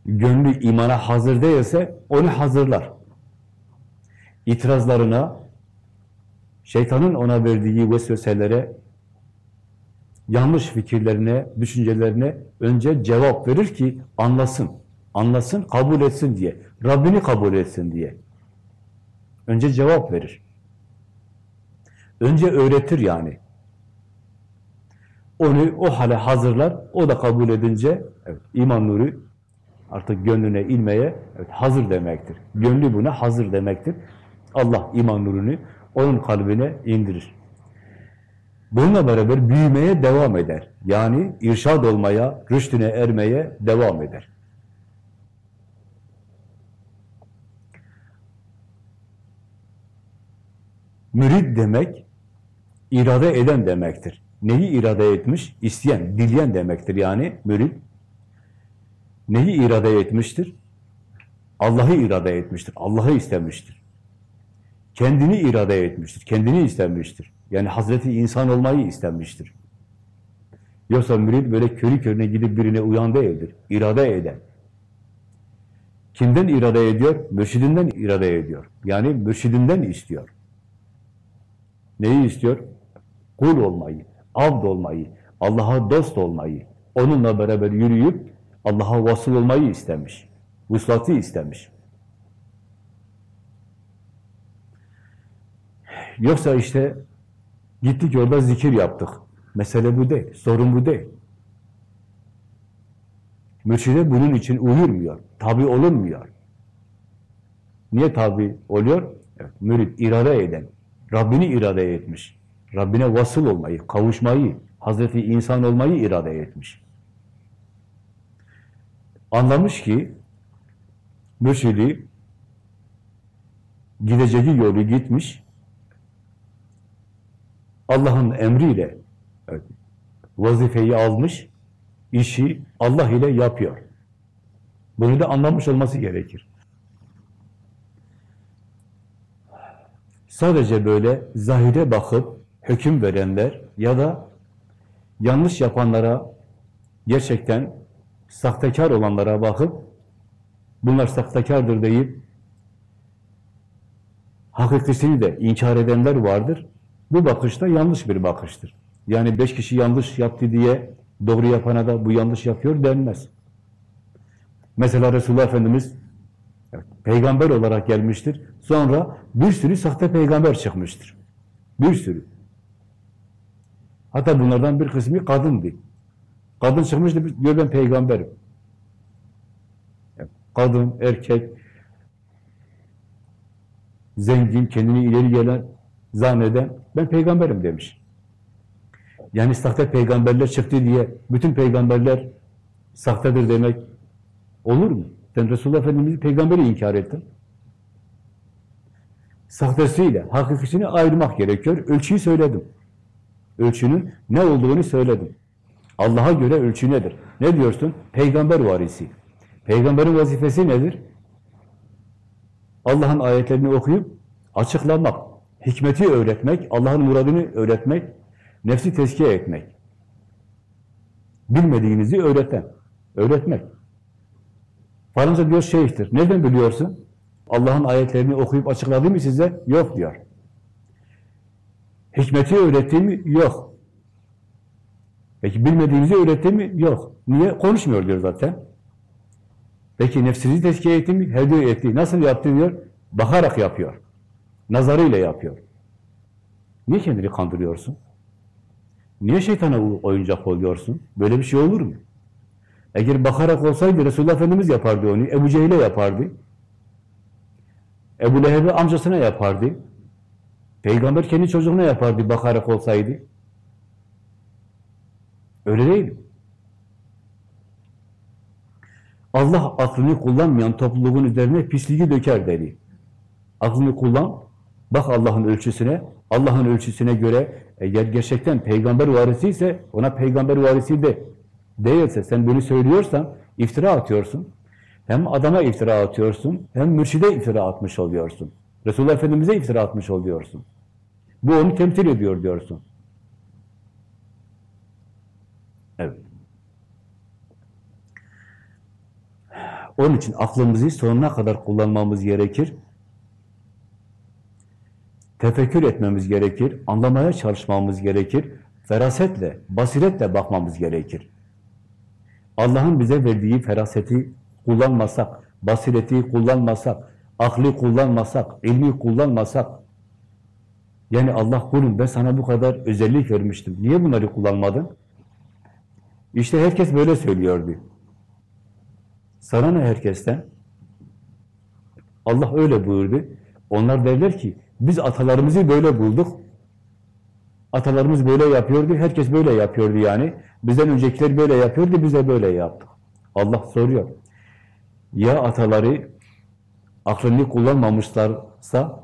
Speaker 1: gönlü imana hazır değilse onu hazırlar. İtirazlarına, şeytanın ona verdiği vesveselere, yanlış fikirlerine, düşüncelerine önce cevap verir ki anlasın. Anlasın, kabul etsin diye. Rabbini kabul etsin diye. Önce cevap verir. Önce öğretir yani. onu o hale hazırlar, o da kabul edince evet, iman nuru artık gönlüne ilmeye evet, hazır demektir. Gönlü buna hazır demektir. Allah iman nurunu onun kalbine indirir. Bununla beraber büyümeye devam eder. Yani irşad olmaya, rüştüne ermeye devam eder. Mürid demek, irade eden demektir. Neyi irade etmiş? İsteyen, dileyen demektir yani mürid. Neyi irade etmiştir? Allah'ı irade etmiştir, Allah'ı istemiştir. Kendini irade etmiştir, kendini istemiştir. Yani Hazreti insan olmayı istemiştir. Yoksa mürid böyle körü körüne gidip birine uyan değildir. İrade eden. Kimden irade ediyor? Mürşidinden irade ediyor. Yani mürşidinden istiyor. Neyi istiyor? Kul olmayı, abd olmayı, Allah'a dost olmayı, onunla beraber yürüyüp Allah'a vasıl olmayı istemiş. Vuslatı istemiş. Yoksa işte gittik orada zikir yaptık. Mesele bu değil, sorun bu değil. Mürşide bunun için uyurmuyor, tabi olunmuyor. Niye tabi oluyor? Evet, mürid irade eden, Rabbini irade etmiş. Rabbine vasıl olmayı, kavuşmayı, Hazreti insan olmayı irade etmiş. Anlamış ki mürşidi gideceği yolu gitmiş, Allah'ın emriyle vazifeyi almış, işi Allah ile yapıyor. Bunu da anlamış olması gerekir. Sadece böyle zahire bakıp hüküm verenler ya da yanlış yapanlara gerçekten sahtekar olanlara bakıp bunlar sahtekardır deyip hakikisini de inkar edenler vardır. Bu bakışta yanlış bir bakıştır. Yani beş kişi yanlış yaptı diye doğru yapana da bu yanlış yapıyor denmez. Mesela Resulullah Efendimiz evet, peygamber olarak gelmiştir. Sonra bir sürü sahte peygamber çıkmıştır. Bir sürü. Hatta bunlardan bir kısmı kadındı. Kadın çıkmıştı, diyor ben peygamberim. Kadın, erkek, zengin, kendini ileri gelen, zanneden, ben peygamberim demiş. Yani sahte peygamberler çıktı diye bütün peygamberler sahtedir demek olur mu? Sen Resulullah Efendimiz'i peygamberi inkar ettin. Sahtesiyle hakikisini ayırmak gerekiyor. Ölçüyü söyledim. Ölçünün ne olduğunu söyledim. Allah'a göre ölçü nedir? Ne diyorsun? Peygamber varisi. Peygamberin vazifesi nedir? Allah'ın ayetlerini okuyup açıklamak, hikmeti öğretmek, Allah'ın muradını öğretmek, nefsi tezkiye etmek. Bilmediğinizi öğreten, öğretmek. Falanca diyor şeyhtir. Nereden biliyorsun? Allah'ın ayetlerini okuyup açıkladı mı size? Yok diyor. Hikmeti öğretti mi? Yok. Peki bilmediğimizi öğretti mi? Yok. Niye? Konuşmuyor diyor zaten. Peki nefsini tezkiye etti mi? Hediye etti. Nasıl yaptı diyor? Bakarak yapıyor. Nazarıyla yapıyor. Niye kendini kandırıyorsun? Niye şeytana oyuncak oluyorsun? Böyle bir şey olur mu? Eğer bakarak olsaydı Resulullah Efendimiz yapardı onu. Ebu Cehil'e yapardı. Ebu Leheb'e amcasına yapardı. Peygamber kendi çocuğuna yapardı bakarak olsaydı. Öyle değil. Allah aklını kullanmayan topluluğun üzerine pisliği döker dedi. Aklını kullan, bak Allah'ın ölçüsüne, Allah'ın ölçüsüne göre eğer gerçekten peygamber varisi ise ona peygamber varisi de değilse sen bunu söylüyorsan iftira atıyorsun. Hem adama iftira atıyorsun, hem mürşide iftira atmış oluyorsun. Resulullah Efendimiz'e iftira atmış oluyorsun. Bu onu temsil ediyor diyorsun. Evet. Onun için aklımızı sonuna kadar kullanmamız gerekir. Tefekkür etmemiz gerekir. Anlamaya çalışmamız gerekir. Ferasetle, basiretle bakmamız gerekir. Allah'ın bize verdiği feraseti kullanmasak, basireti kullanmasak, aklı kullanmasak, ilmi kullanmasak, yani Allah kulum ben sana bu kadar özellik vermiştim. Niye bunları kullanmadın? İşte herkes böyle söylüyordu. Sana ne herkesten? Allah öyle buyurdu. Onlar derler ki, biz atalarımızı böyle bulduk. Atalarımız böyle yapıyordu, herkes böyle yapıyordu yani. Bizden öncekiler böyle yapıyordu, biz de böyle yaptık. Allah soruyor. Ya ataları aklını kullanmamışlarsa,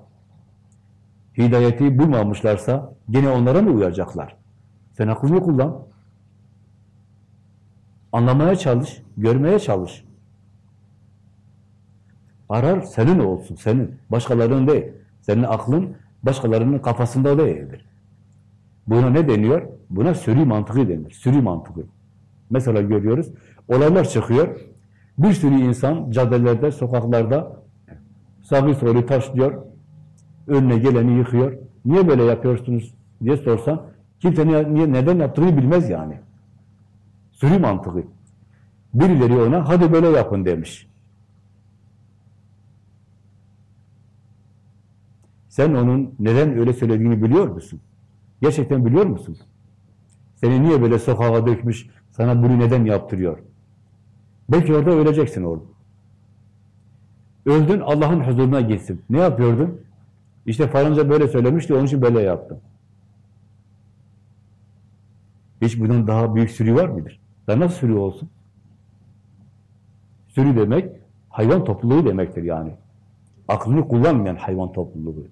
Speaker 1: hidayeti bulmamışlarsa, gene onlara mı uyacaklar? Sen aklını kullan. Anlamaya çalış, görmeye çalış. Arar senin olsun, senin. Başkalarının değil. Senin aklın başkalarının kafasında değildir. Buna ne deniyor? Buna sürü mantığı denir. Sürü mantığı. Mesela görüyoruz, olaylar çıkıyor. Bir sürü insan caddelerde, sokaklarda sağı solu taşlıyor, önüne geleni yıkıyor. Niye böyle yapıyorsunuz diye sorsan, kimse niye, neden yaptığını bilmez yani. Sürü mantığı. Birileri ona, hadi böyle yapın demiş. Sen onun neden öyle söylediğini biliyor musun? Gerçekten biliyor musun? Seni niye böyle sokağa dökmüş, sana bunu neden yaptırıyor? Belki orada öleceksin oğlum. Öldün, Allah'ın huzuruna gitsin. Ne yapıyordun? İşte falanca böyle söylemişti, onun için böyle yaptım. Hiç bunun daha büyük sürü var mıdır? Daha nasıl sürü olsun? Sürü demek, hayvan topluluğu demektir yani. Aklını kullanmayan hayvan topluluğu.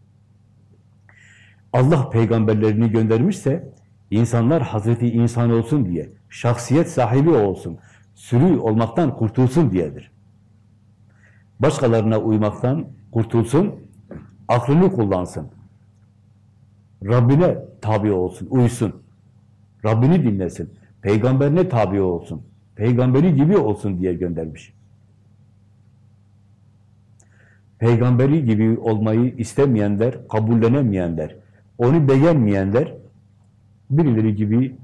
Speaker 1: Allah peygamberlerini göndermişse, insanlar Hazreti insan olsun diye, şahsiyet sahibi olsun, sürü olmaktan kurtulsun diyedir. Başkalarına uymaktan kurtulsun, aklını kullansın. Rabbine tabi olsun, uysun. Rabbini dinlesin. Peygamberine tabi olsun. Peygamberi gibi olsun diye göndermiş. Peygamberi gibi olmayı istemeyenler, kabullenemeyenler, onu beğenmeyenler birileri gibi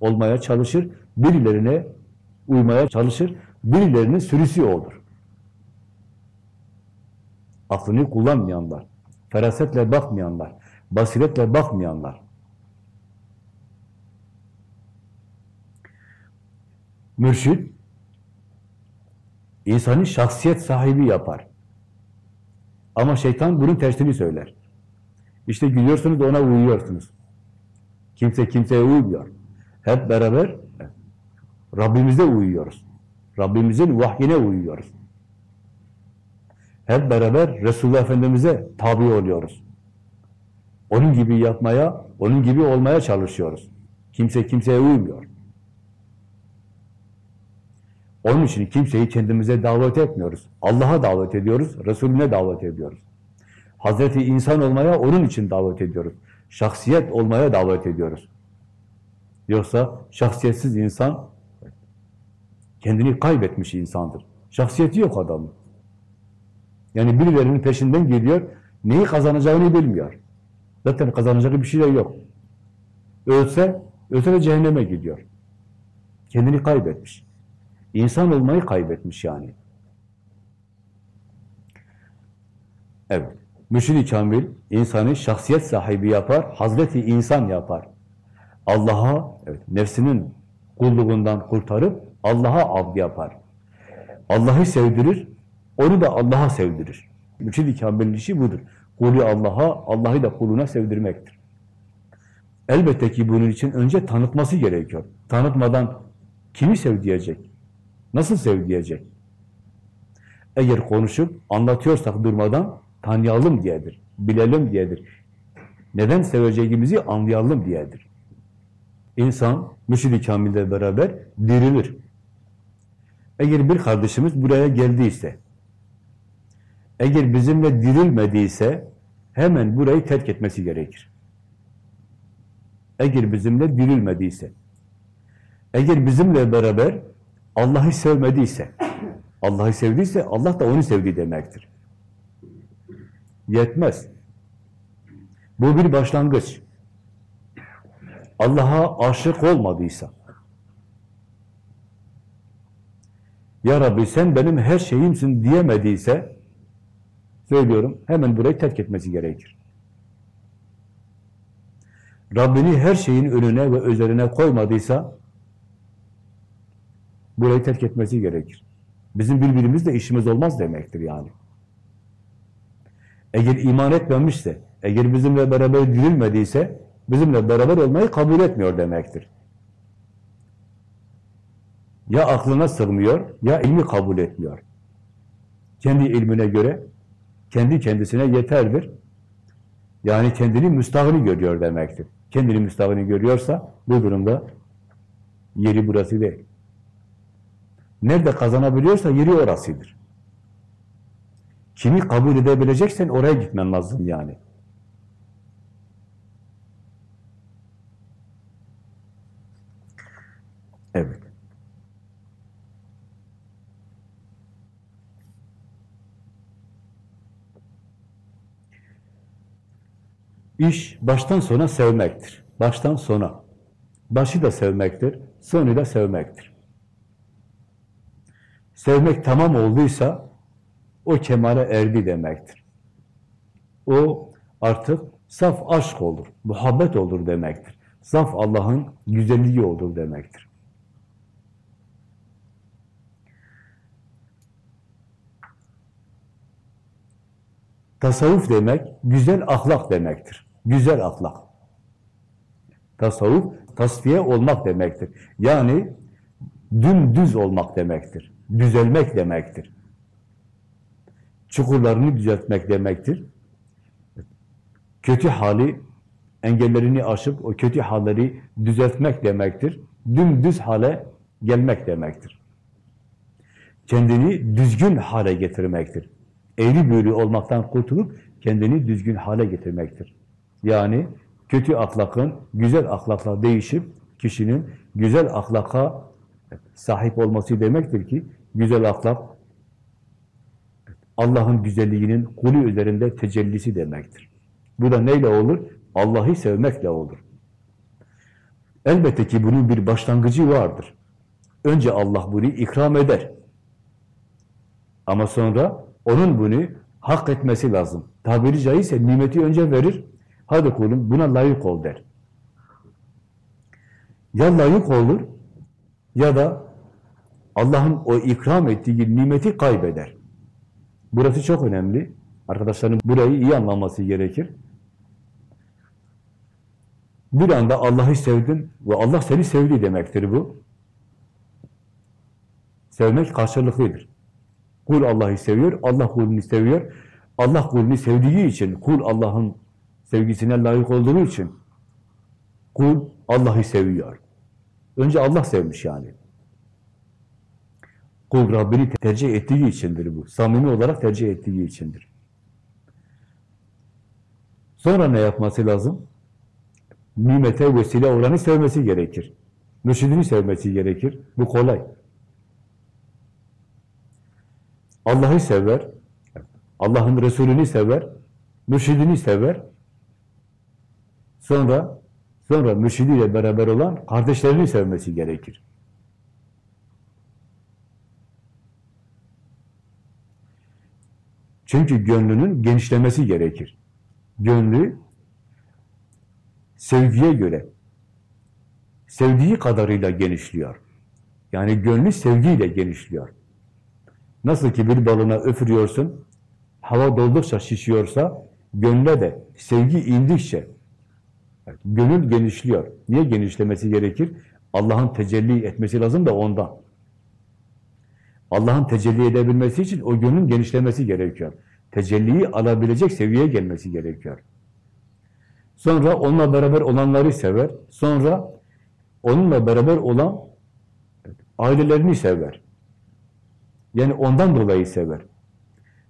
Speaker 1: olmaya çalışır, birilerine uymaya çalışır, birilerinin sürüsü olur. Aklını kullanmayanlar, ferasetle bakmayanlar, basiretle bakmayanlar. Mürşid, insanı şahsiyet sahibi yapar. Ama şeytan bunun tersini söyler. İşte gidiyorsunuz ona uyuyorsunuz. Kimse kimseye uymuyor. Hep beraber Rabbimize uyuyoruz. Rabbimizin vahyine uyuyoruz. Hep beraber Resulullah Efendimiz'e tabi oluyoruz. Onun gibi yapmaya, onun gibi olmaya çalışıyoruz. Kimse kimseye uymuyor. Onun için kimseyi kendimize davet etmiyoruz. Allah'a davet ediyoruz, Resulüne davet ediyoruz. Hazreti insan olmaya onun için davet ediyoruz. Şahsiyet olmaya davet ediyoruz. Yoksa şahsiyetsiz insan kendini kaybetmiş insandır. Şahsiyeti yok adamın. Yani birilerinin peşinden gidiyor, neyi kazanacağını bilmiyor. Zaten kazanacağı bir şey de yok. Ölse, ölse de cehenneme gidiyor. Kendini kaybetmiş. İnsan olmayı kaybetmiş yani. Evet. Müşri kamil insanı şahsiyet sahibi yapar, Hazreti insan yapar. Allah'a, evet, nefsinin kulluğundan kurtarıp Allah'a abd yapar. Allah'ı sevdirir, onu da Allah'a sevdirir. Müşri kamilin işi budur. Kulü Allah'a, Allah'ı da kuluna sevdirmektir. Elbette ki bunun için önce tanıtması gerekiyor. Tanıtmadan kimi sev diyecek? Nasıl sev diyecek? Eğer konuşup anlatıyorsak durmadan tanıyalım diyedir, bilelim diyedir. Neden seveceğimizi anlayalım diyedir. İnsan müşid-i kamille beraber dirilir. Eğer bir kardeşimiz buraya geldiyse, eğer bizimle dirilmediyse hemen burayı terk etmesi gerekir. Eğer bizimle dirilmediyse, eğer bizimle beraber Allah'ı sevmediyse, Allah'ı sevdiyse Allah da onu sevdi demektir. Yetmez. Bu bir başlangıç. Allah'a aşık olmadıysa, Ya Rabbi sen benim her şeyimsin diyemediyse, söylüyorum hemen burayı terk etmesi gerekir. Rabbini her şeyin önüne ve üzerine koymadıysa, Burayı terk etmesi gerekir. Bizim birbirimizle işimiz olmaz demektir yani. Eğer iman etmemişse, eğer bizimle beraber dirilmediyse, bizimle beraber olmayı kabul etmiyor demektir. Ya aklına sığmıyor, ya ilmi kabul etmiyor. Kendi ilmine göre, kendi kendisine yeterdir. Yani kendini müstahını görüyor demektir. Kendini müstahını görüyorsa, bu durumda yeri burası değil. Nerede kazanabiliyorsa yeri orasıdır. Kimi kabul edebileceksen oraya gitmen lazım yani. Evet. İş baştan sona sevmektir. Baştan sona. Başı da sevmektir, sonu da sevmektir. Sevmek tamam olduysa o kemale erdi demektir. O artık saf aşk olur, muhabbet olur demektir. Saf Allah'ın güzelliği olur demektir. Tasavvuf demek, güzel ahlak demektir. Güzel ahlak. Tasavvuf, tasfiye olmak demektir. Yani dümdüz olmak demektir. Düzelmek demektir. Çukurlarını düzeltmek demektir. Kötü hali, engellerini aşıp o kötü halleri düzeltmek demektir. Dümdüz hale gelmek demektir. Kendini düzgün hale getirmektir. Eğri büğrü olmaktan kurtulup kendini düzgün hale getirmektir. Yani kötü ahlakın güzel ahlakla değişip kişinin güzel ahlaka sahip olması demektir ki güzel ahlak Allah'ın güzelliğinin kulu üzerinde tecellisi demektir. Bu da neyle olur? Allah'ı sevmekle olur. Elbette ki bunun bir başlangıcı vardır. Önce Allah bunu ikram eder. Ama sonra onun bunu hak etmesi lazım. Tabiri caizse nimeti önce verir. Hadi kulum buna layık ol der. Ya layık olur ya da Allah'ın o ikram ettiği nimeti kaybeder. Burası çok önemli. Arkadaşların burayı iyi anlaması gerekir. Bir anda Allah'ı sevdin ve Allah seni sevdi demektir bu. Sevmek karşılıklıdır. Kul Allah'ı seviyor, Allah kulunu seviyor. Allah kulunu sevdiği için, kul Allah'ın sevgisine layık olduğu için kul Allah'ı seviyor. Önce Allah sevmiş yani. Kul Rabbini tercih ettiği içindir bu. Samimi olarak tercih ettiği içindir. Sonra ne yapması lazım? Nimete vesile olanı sevmesi gerekir. Mürşidini sevmesi gerekir. Bu kolay. Allah'ı sever, Allah'ın Resulünü sever, mürşidini sever. Sonra sonra mürşidiyle beraber olan kardeşlerini sevmesi gerekir. Çünkü gönlünün genişlemesi gerekir. Gönlü sevgiye göre sevdiği kadarıyla genişliyor. Yani gönlü sevgiyle genişliyor. Nasıl ki bir balına öfürüyorsun, hava doldukça şişiyorsa, gönle de sevgi indikçe gönül genişliyor. Niye genişlemesi gerekir? Allah'ın tecelli etmesi lazım da ondan. Allah'ın tecelli edebilmesi için o gönlün genişlemesi gerekiyor. Tecelliyi alabilecek seviyeye gelmesi gerekiyor. Sonra onunla beraber olanları sever. Sonra onunla beraber olan ailelerini sever. Yani ondan dolayı sever.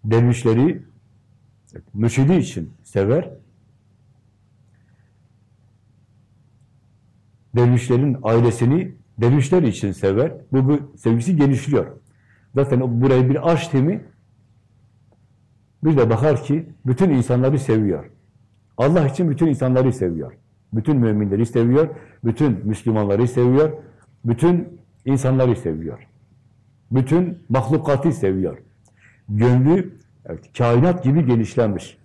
Speaker 1: Dervişleri mürşidi için sever. Dervişlerin ailesini dervişler için sever. Bu, bu sevgisi genişliyor. Zaten burayı bir aştı mı bir de bakar ki bütün insanları seviyor. Allah için bütün insanları seviyor. Bütün müminleri seviyor. Bütün Müslümanları seviyor. Bütün insanları seviyor. Bütün mahlukatı seviyor. Gönlü evet, kainat gibi genişlemiş.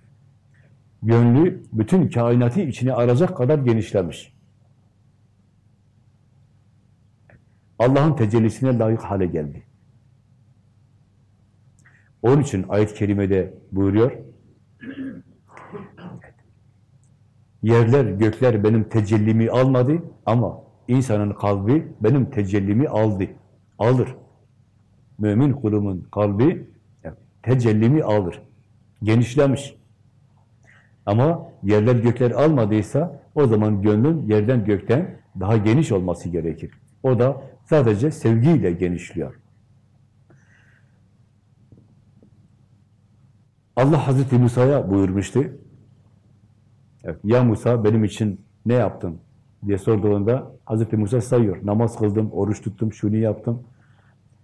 Speaker 1: Gönlü bütün kainatı içine aracak kadar genişlemiş. Allah'ın tecellisine layık hale geldi. Onun için ayet-i kerimede buyuruyor, yerler, gökler benim tecellimi almadı ama insanın kalbi benim tecellimi aldı. Alır. Mümin kulumun kalbi tecellimi alır. Genişlemiş. Ama yerler gökler almadıysa o zaman gönlün yerden gökten daha geniş olması gerekir. O da sadece sevgiyle genişliyor. Allah Hazreti Musa'ya buyurmuştu. Evet, ya Musa benim için ne yaptın diye sorduğunda Hazreti Musa sayıyor. Namaz kıldım, oruç tuttum, şunu yaptım.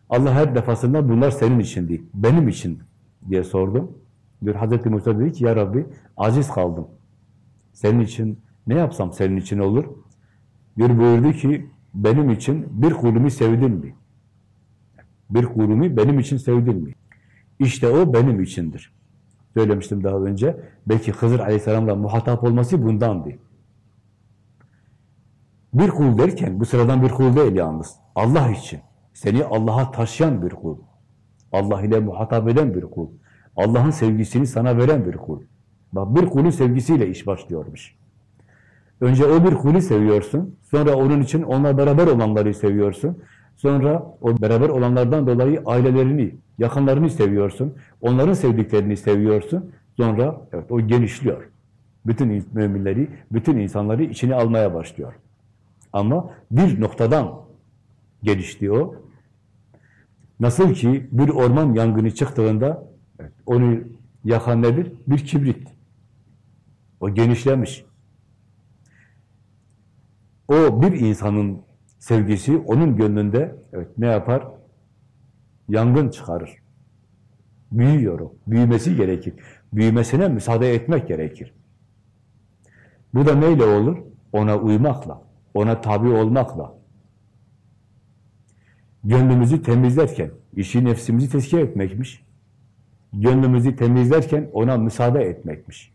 Speaker 1: Allah her defasında bunlar senin içindi, benim için diye sordum. Diyor Hazreti Musa dedi ki ya Rabbi aciz kaldım. Senin için ne yapsam senin için olur? Diyor buyurdu ki benim için bir kulumu sevdin mi? Bir kulumu benim için sevdin mi? İşte o benim içindir. Söylemiştim daha önce. Belki Hızır Aleyhisselam'la muhatap olması bundandı. Bir kul derken bu sıradan bir kul değil yalnız. Allah için. Seni Allah'a taşıyan bir kul. Allah ile muhatap eden bir kul. Allah'ın sevgisini sana veren bir kul. Bak bir kulun sevgisiyle iş başlıyormuş. Önce o bir kulü seviyorsun. Sonra onun için onunla beraber olanları seviyorsun. Sonra o beraber olanlardan dolayı ailelerini, yakınlarını seviyorsun. Onların sevdiklerini seviyorsun. Sonra evet o genişliyor. Bütün müminleri, bütün insanları içine almaya başlıyor. Ama bir noktadan gelişti o. Nasıl ki bir orman yangını çıktığında evet, onu yakan nedir? Bir kibrit. O genişlemiş. O bir insanın sevgisi onun gönlünde evet, ne yapar? Yangın çıkarır. Büyüyor o. Büyümesi gerekir. Büyümesine müsaade etmek gerekir. Bu da neyle olur? Ona uymakla, ona tabi olmakla. Gönlümüzü temizlerken, işi nefsimizi tezkiye etmekmiş. Gönlümüzü temizlerken ona müsaade etmekmiş.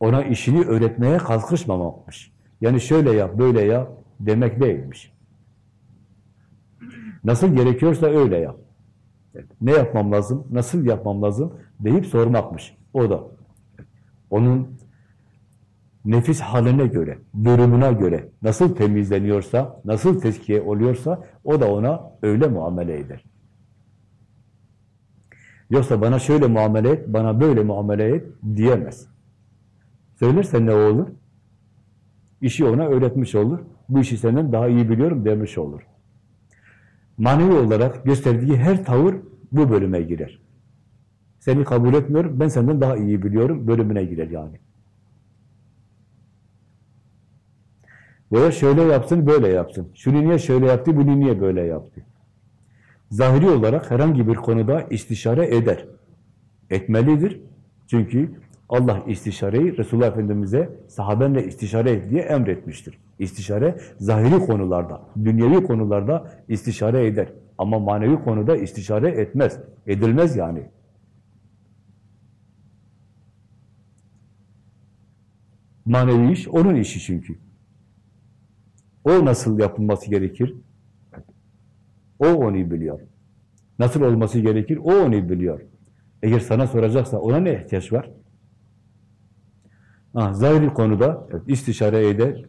Speaker 1: Ona işini öğretmeye kalkışmamakmış. Yani şöyle yap, böyle yap demek değilmiş. Nasıl gerekiyorsa öyle yap. Ne yapmam lazım, nasıl yapmam lazım deyip sormakmış. O da. Onun nefis haline göre, durumuna göre nasıl temizleniyorsa, nasıl tezkiye oluyorsa o da ona öyle muamele eder. Yoksa bana şöyle muamele et, bana böyle muamele et diyemez. Söylerse ne olur? İşi ona öğretmiş olur. Bu işi senden daha iyi biliyorum demiş olur. Manevi olarak gösterdiği her tavır bu bölüme girer. Seni kabul etmiyorum, ben senden daha iyi biliyorum bölümüne girer yani. Veya şöyle yapsın, böyle yapsın. Şunu niye şöyle yaptı, bunu niye böyle yaptı? Zahiri olarak herhangi bir konuda istişare eder. Etmelidir. Çünkü Allah istişareyi Resulullah Efendimiz'e sahabenle istişare et diye emretmiştir. İstişare zahiri konularda, dünyevi konularda istişare eder. Ama manevi konuda istişare etmez. Edilmez yani. Manevi iş onun işi çünkü. O nasıl yapılması gerekir? O onu biliyor. Nasıl olması gerekir? O onu biliyor. Eğer sana soracaksa ona ne ihtiyaç var? Ha, zahiri konuda evet, istişare eder.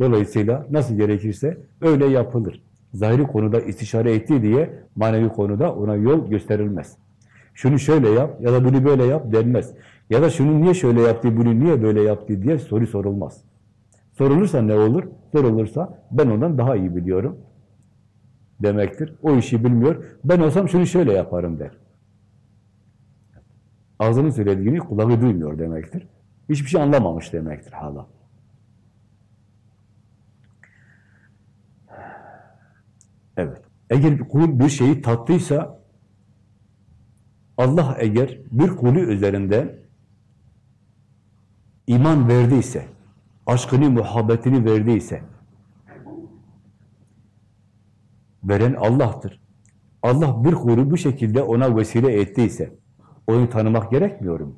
Speaker 1: Dolayısıyla nasıl gerekirse öyle yapılır. Zahiri konuda istişare etti diye manevi konuda ona yol gösterilmez. Şunu şöyle yap ya da bunu böyle yap denmez. Ya da şunu niye şöyle yaptı, bunu niye böyle yaptı diye soru sorulmaz. Sorulursa ne olur? Sorulursa ben ondan daha iyi biliyorum demektir. O işi bilmiyor. Ben olsam şunu şöyle yaparım der. Ağzının söylediğini kulağı duymuyor demektir. Hiçbir şey anlamamış demektir hala. Evet. Eğer bir kul bir şeyi tattıysa Allah eğer bir kulü üzerinde iman verdiyse, aşkını, muhabbetini verdiyse, veren Allah'tır. Allah bir kulü bu şekilde ona vesile ettiyse, onu tanımak gerekmiyor mu?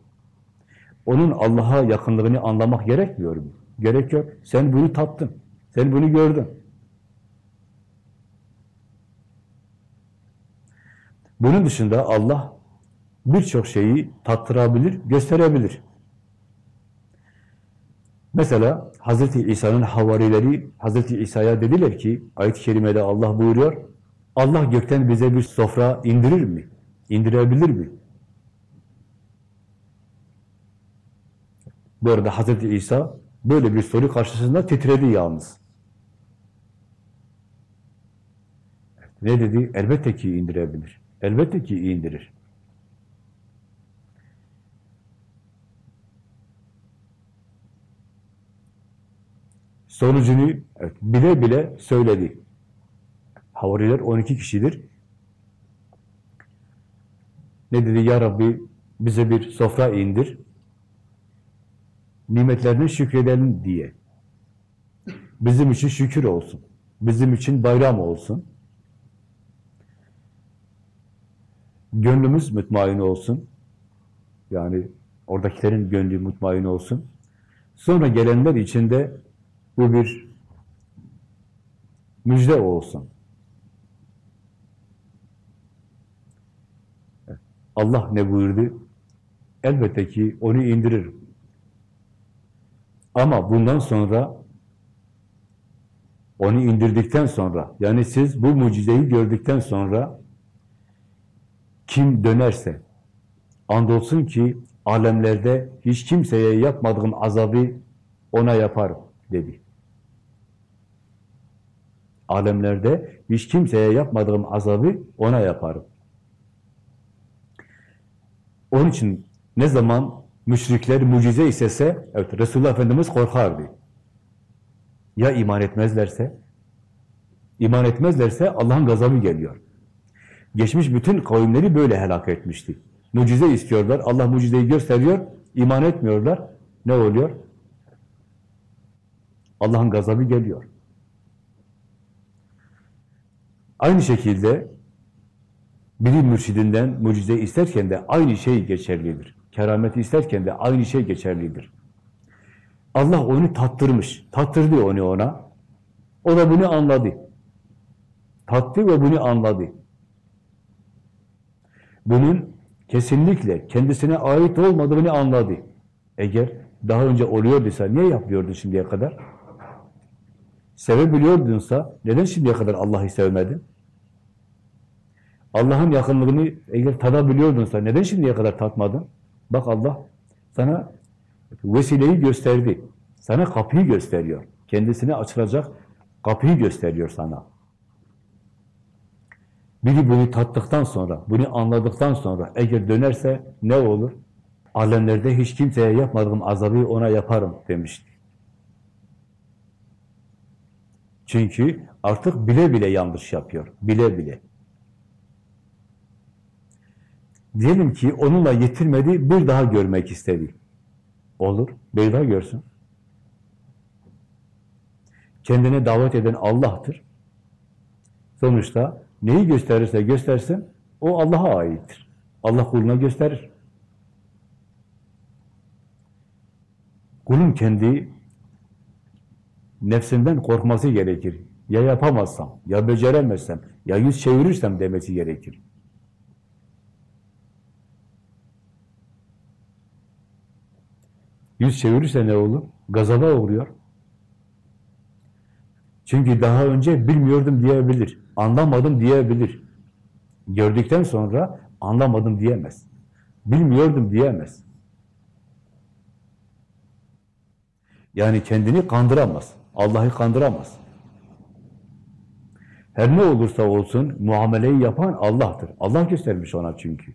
Speaker 1: Onun Allah'a yakınlığını anlamak gerekmiyor mu? Gerekiyor. Sen bunu tattın. Sen bunu gördün. Bunun dışında Allah birçok şeyi tattırabilir, gösterebilir. Mesela Hazreti İsa'nın havarileri Hazreti İsa'ya dediler ki, ayet-i kerimede Allah buyuruyor, Allah gökten bize bir sofra indirir mi? İndirebilir mi? Bu arada Hazreti İsa böyle bir soru karşısında titredi yalnız. Ne dedi? Elbette ki indirebilir. Elbette ki indirir. Sonucunu evet, bile bile söyledi. Havariler 12 kişidir. Ne dedi? Ya Rabbi bize bir sofra indir. Nimetlerine şükredelim diye. Bizim için şükür olsun. Bizim için bayram olsun. Gönlümüz mutmain olsun. Yani oradakilerin gönlü mutmain olsun. Sonra gelenler için de bu bir müjde olsun. Allah ne buyurdu? Elbette ki onu indirir. Ama bundan sonra onu indirdikten sonra, yani siz bu mucizeyi gördükten sonra kim dönerse, andolsun ki alemlerde hiç kimseye yapmadığım azabı ona yaparım dedi. Alemlerde hiç kimseye yapmadığım azabı ona yaparım. Onun için ne zaman müşrikler mucize istese, evet Resulullah Efendimiz korkardı. Ya iman etmezlerse? İman etmezlerse Allah'ın gazabı geliyor. Geçmiş bütün kavimleri böyle helak etmişti. Mucize istiyorlar, Allah mucizeyi gösteriyor, iman etmiyorlar. Ne oluyor? Allah'ın gazabı geliyor. Aynı şekilde biri mürşidinden mucize isterken de aynı şey geçerlidir. Kerameti isterken de aynı şey geçerlidir. Allah onu tattırmış, tattırdı onu ona. O da bunu anladı. Tattı ve bunu anladı. Bunun kesinlikle kendisine ait olmadığını anladı. Eğer daha önce oluyorduysa niye yapıyordu şimdiye kadar? Sevebiliyordunsa neden şimdiye kadar Allah'ı sevmedin? Allah'ın yakınlığını eğer tadabiliyordunsa neden şimdiye kadar tatmadın? Bak Allah sana vesileyi gösterdi. Sana kapıyı gösteriyor. Kendisine açılacak kapıyı gösteriyor sana. Biri bunu tattıktan sonra, bunu anladıktan sonra eğer dönerse ne olur? Alemlerde hiç kimseye yapmadığım azabı ona yaparım demişti. Çünkü artık bile bile yanlış yapıyor. Bile bile. Diyelim ki onunla yetirmedi, bir daha görmek istedi. Olur, bir daha görsün. Kendine davet eden Allah'tır. Sonuçta neyi gösterirse göstersin, o Allah'a aittir. Allah kuluna gösterir. Kulun kendi nefsinden korkması gerekir. Ya yapamazsam, ya beceremezsem, ya yüz çevirirsem demesi gerekir. Yüz çevirirse ne olur? Gazaba uğruyor. Çünkü daha önce bilmiyordum diyebilir, anlamadım diyebilir. Gördükten sonra anlamadım diyemez. Bilmiyordum diyemez. Yani kendini kandıramaz. Allah'ı kandıramaz. Her ne olursa olsun muameleyi yapan Allah'tır. Allah göstermiş ona çünkü.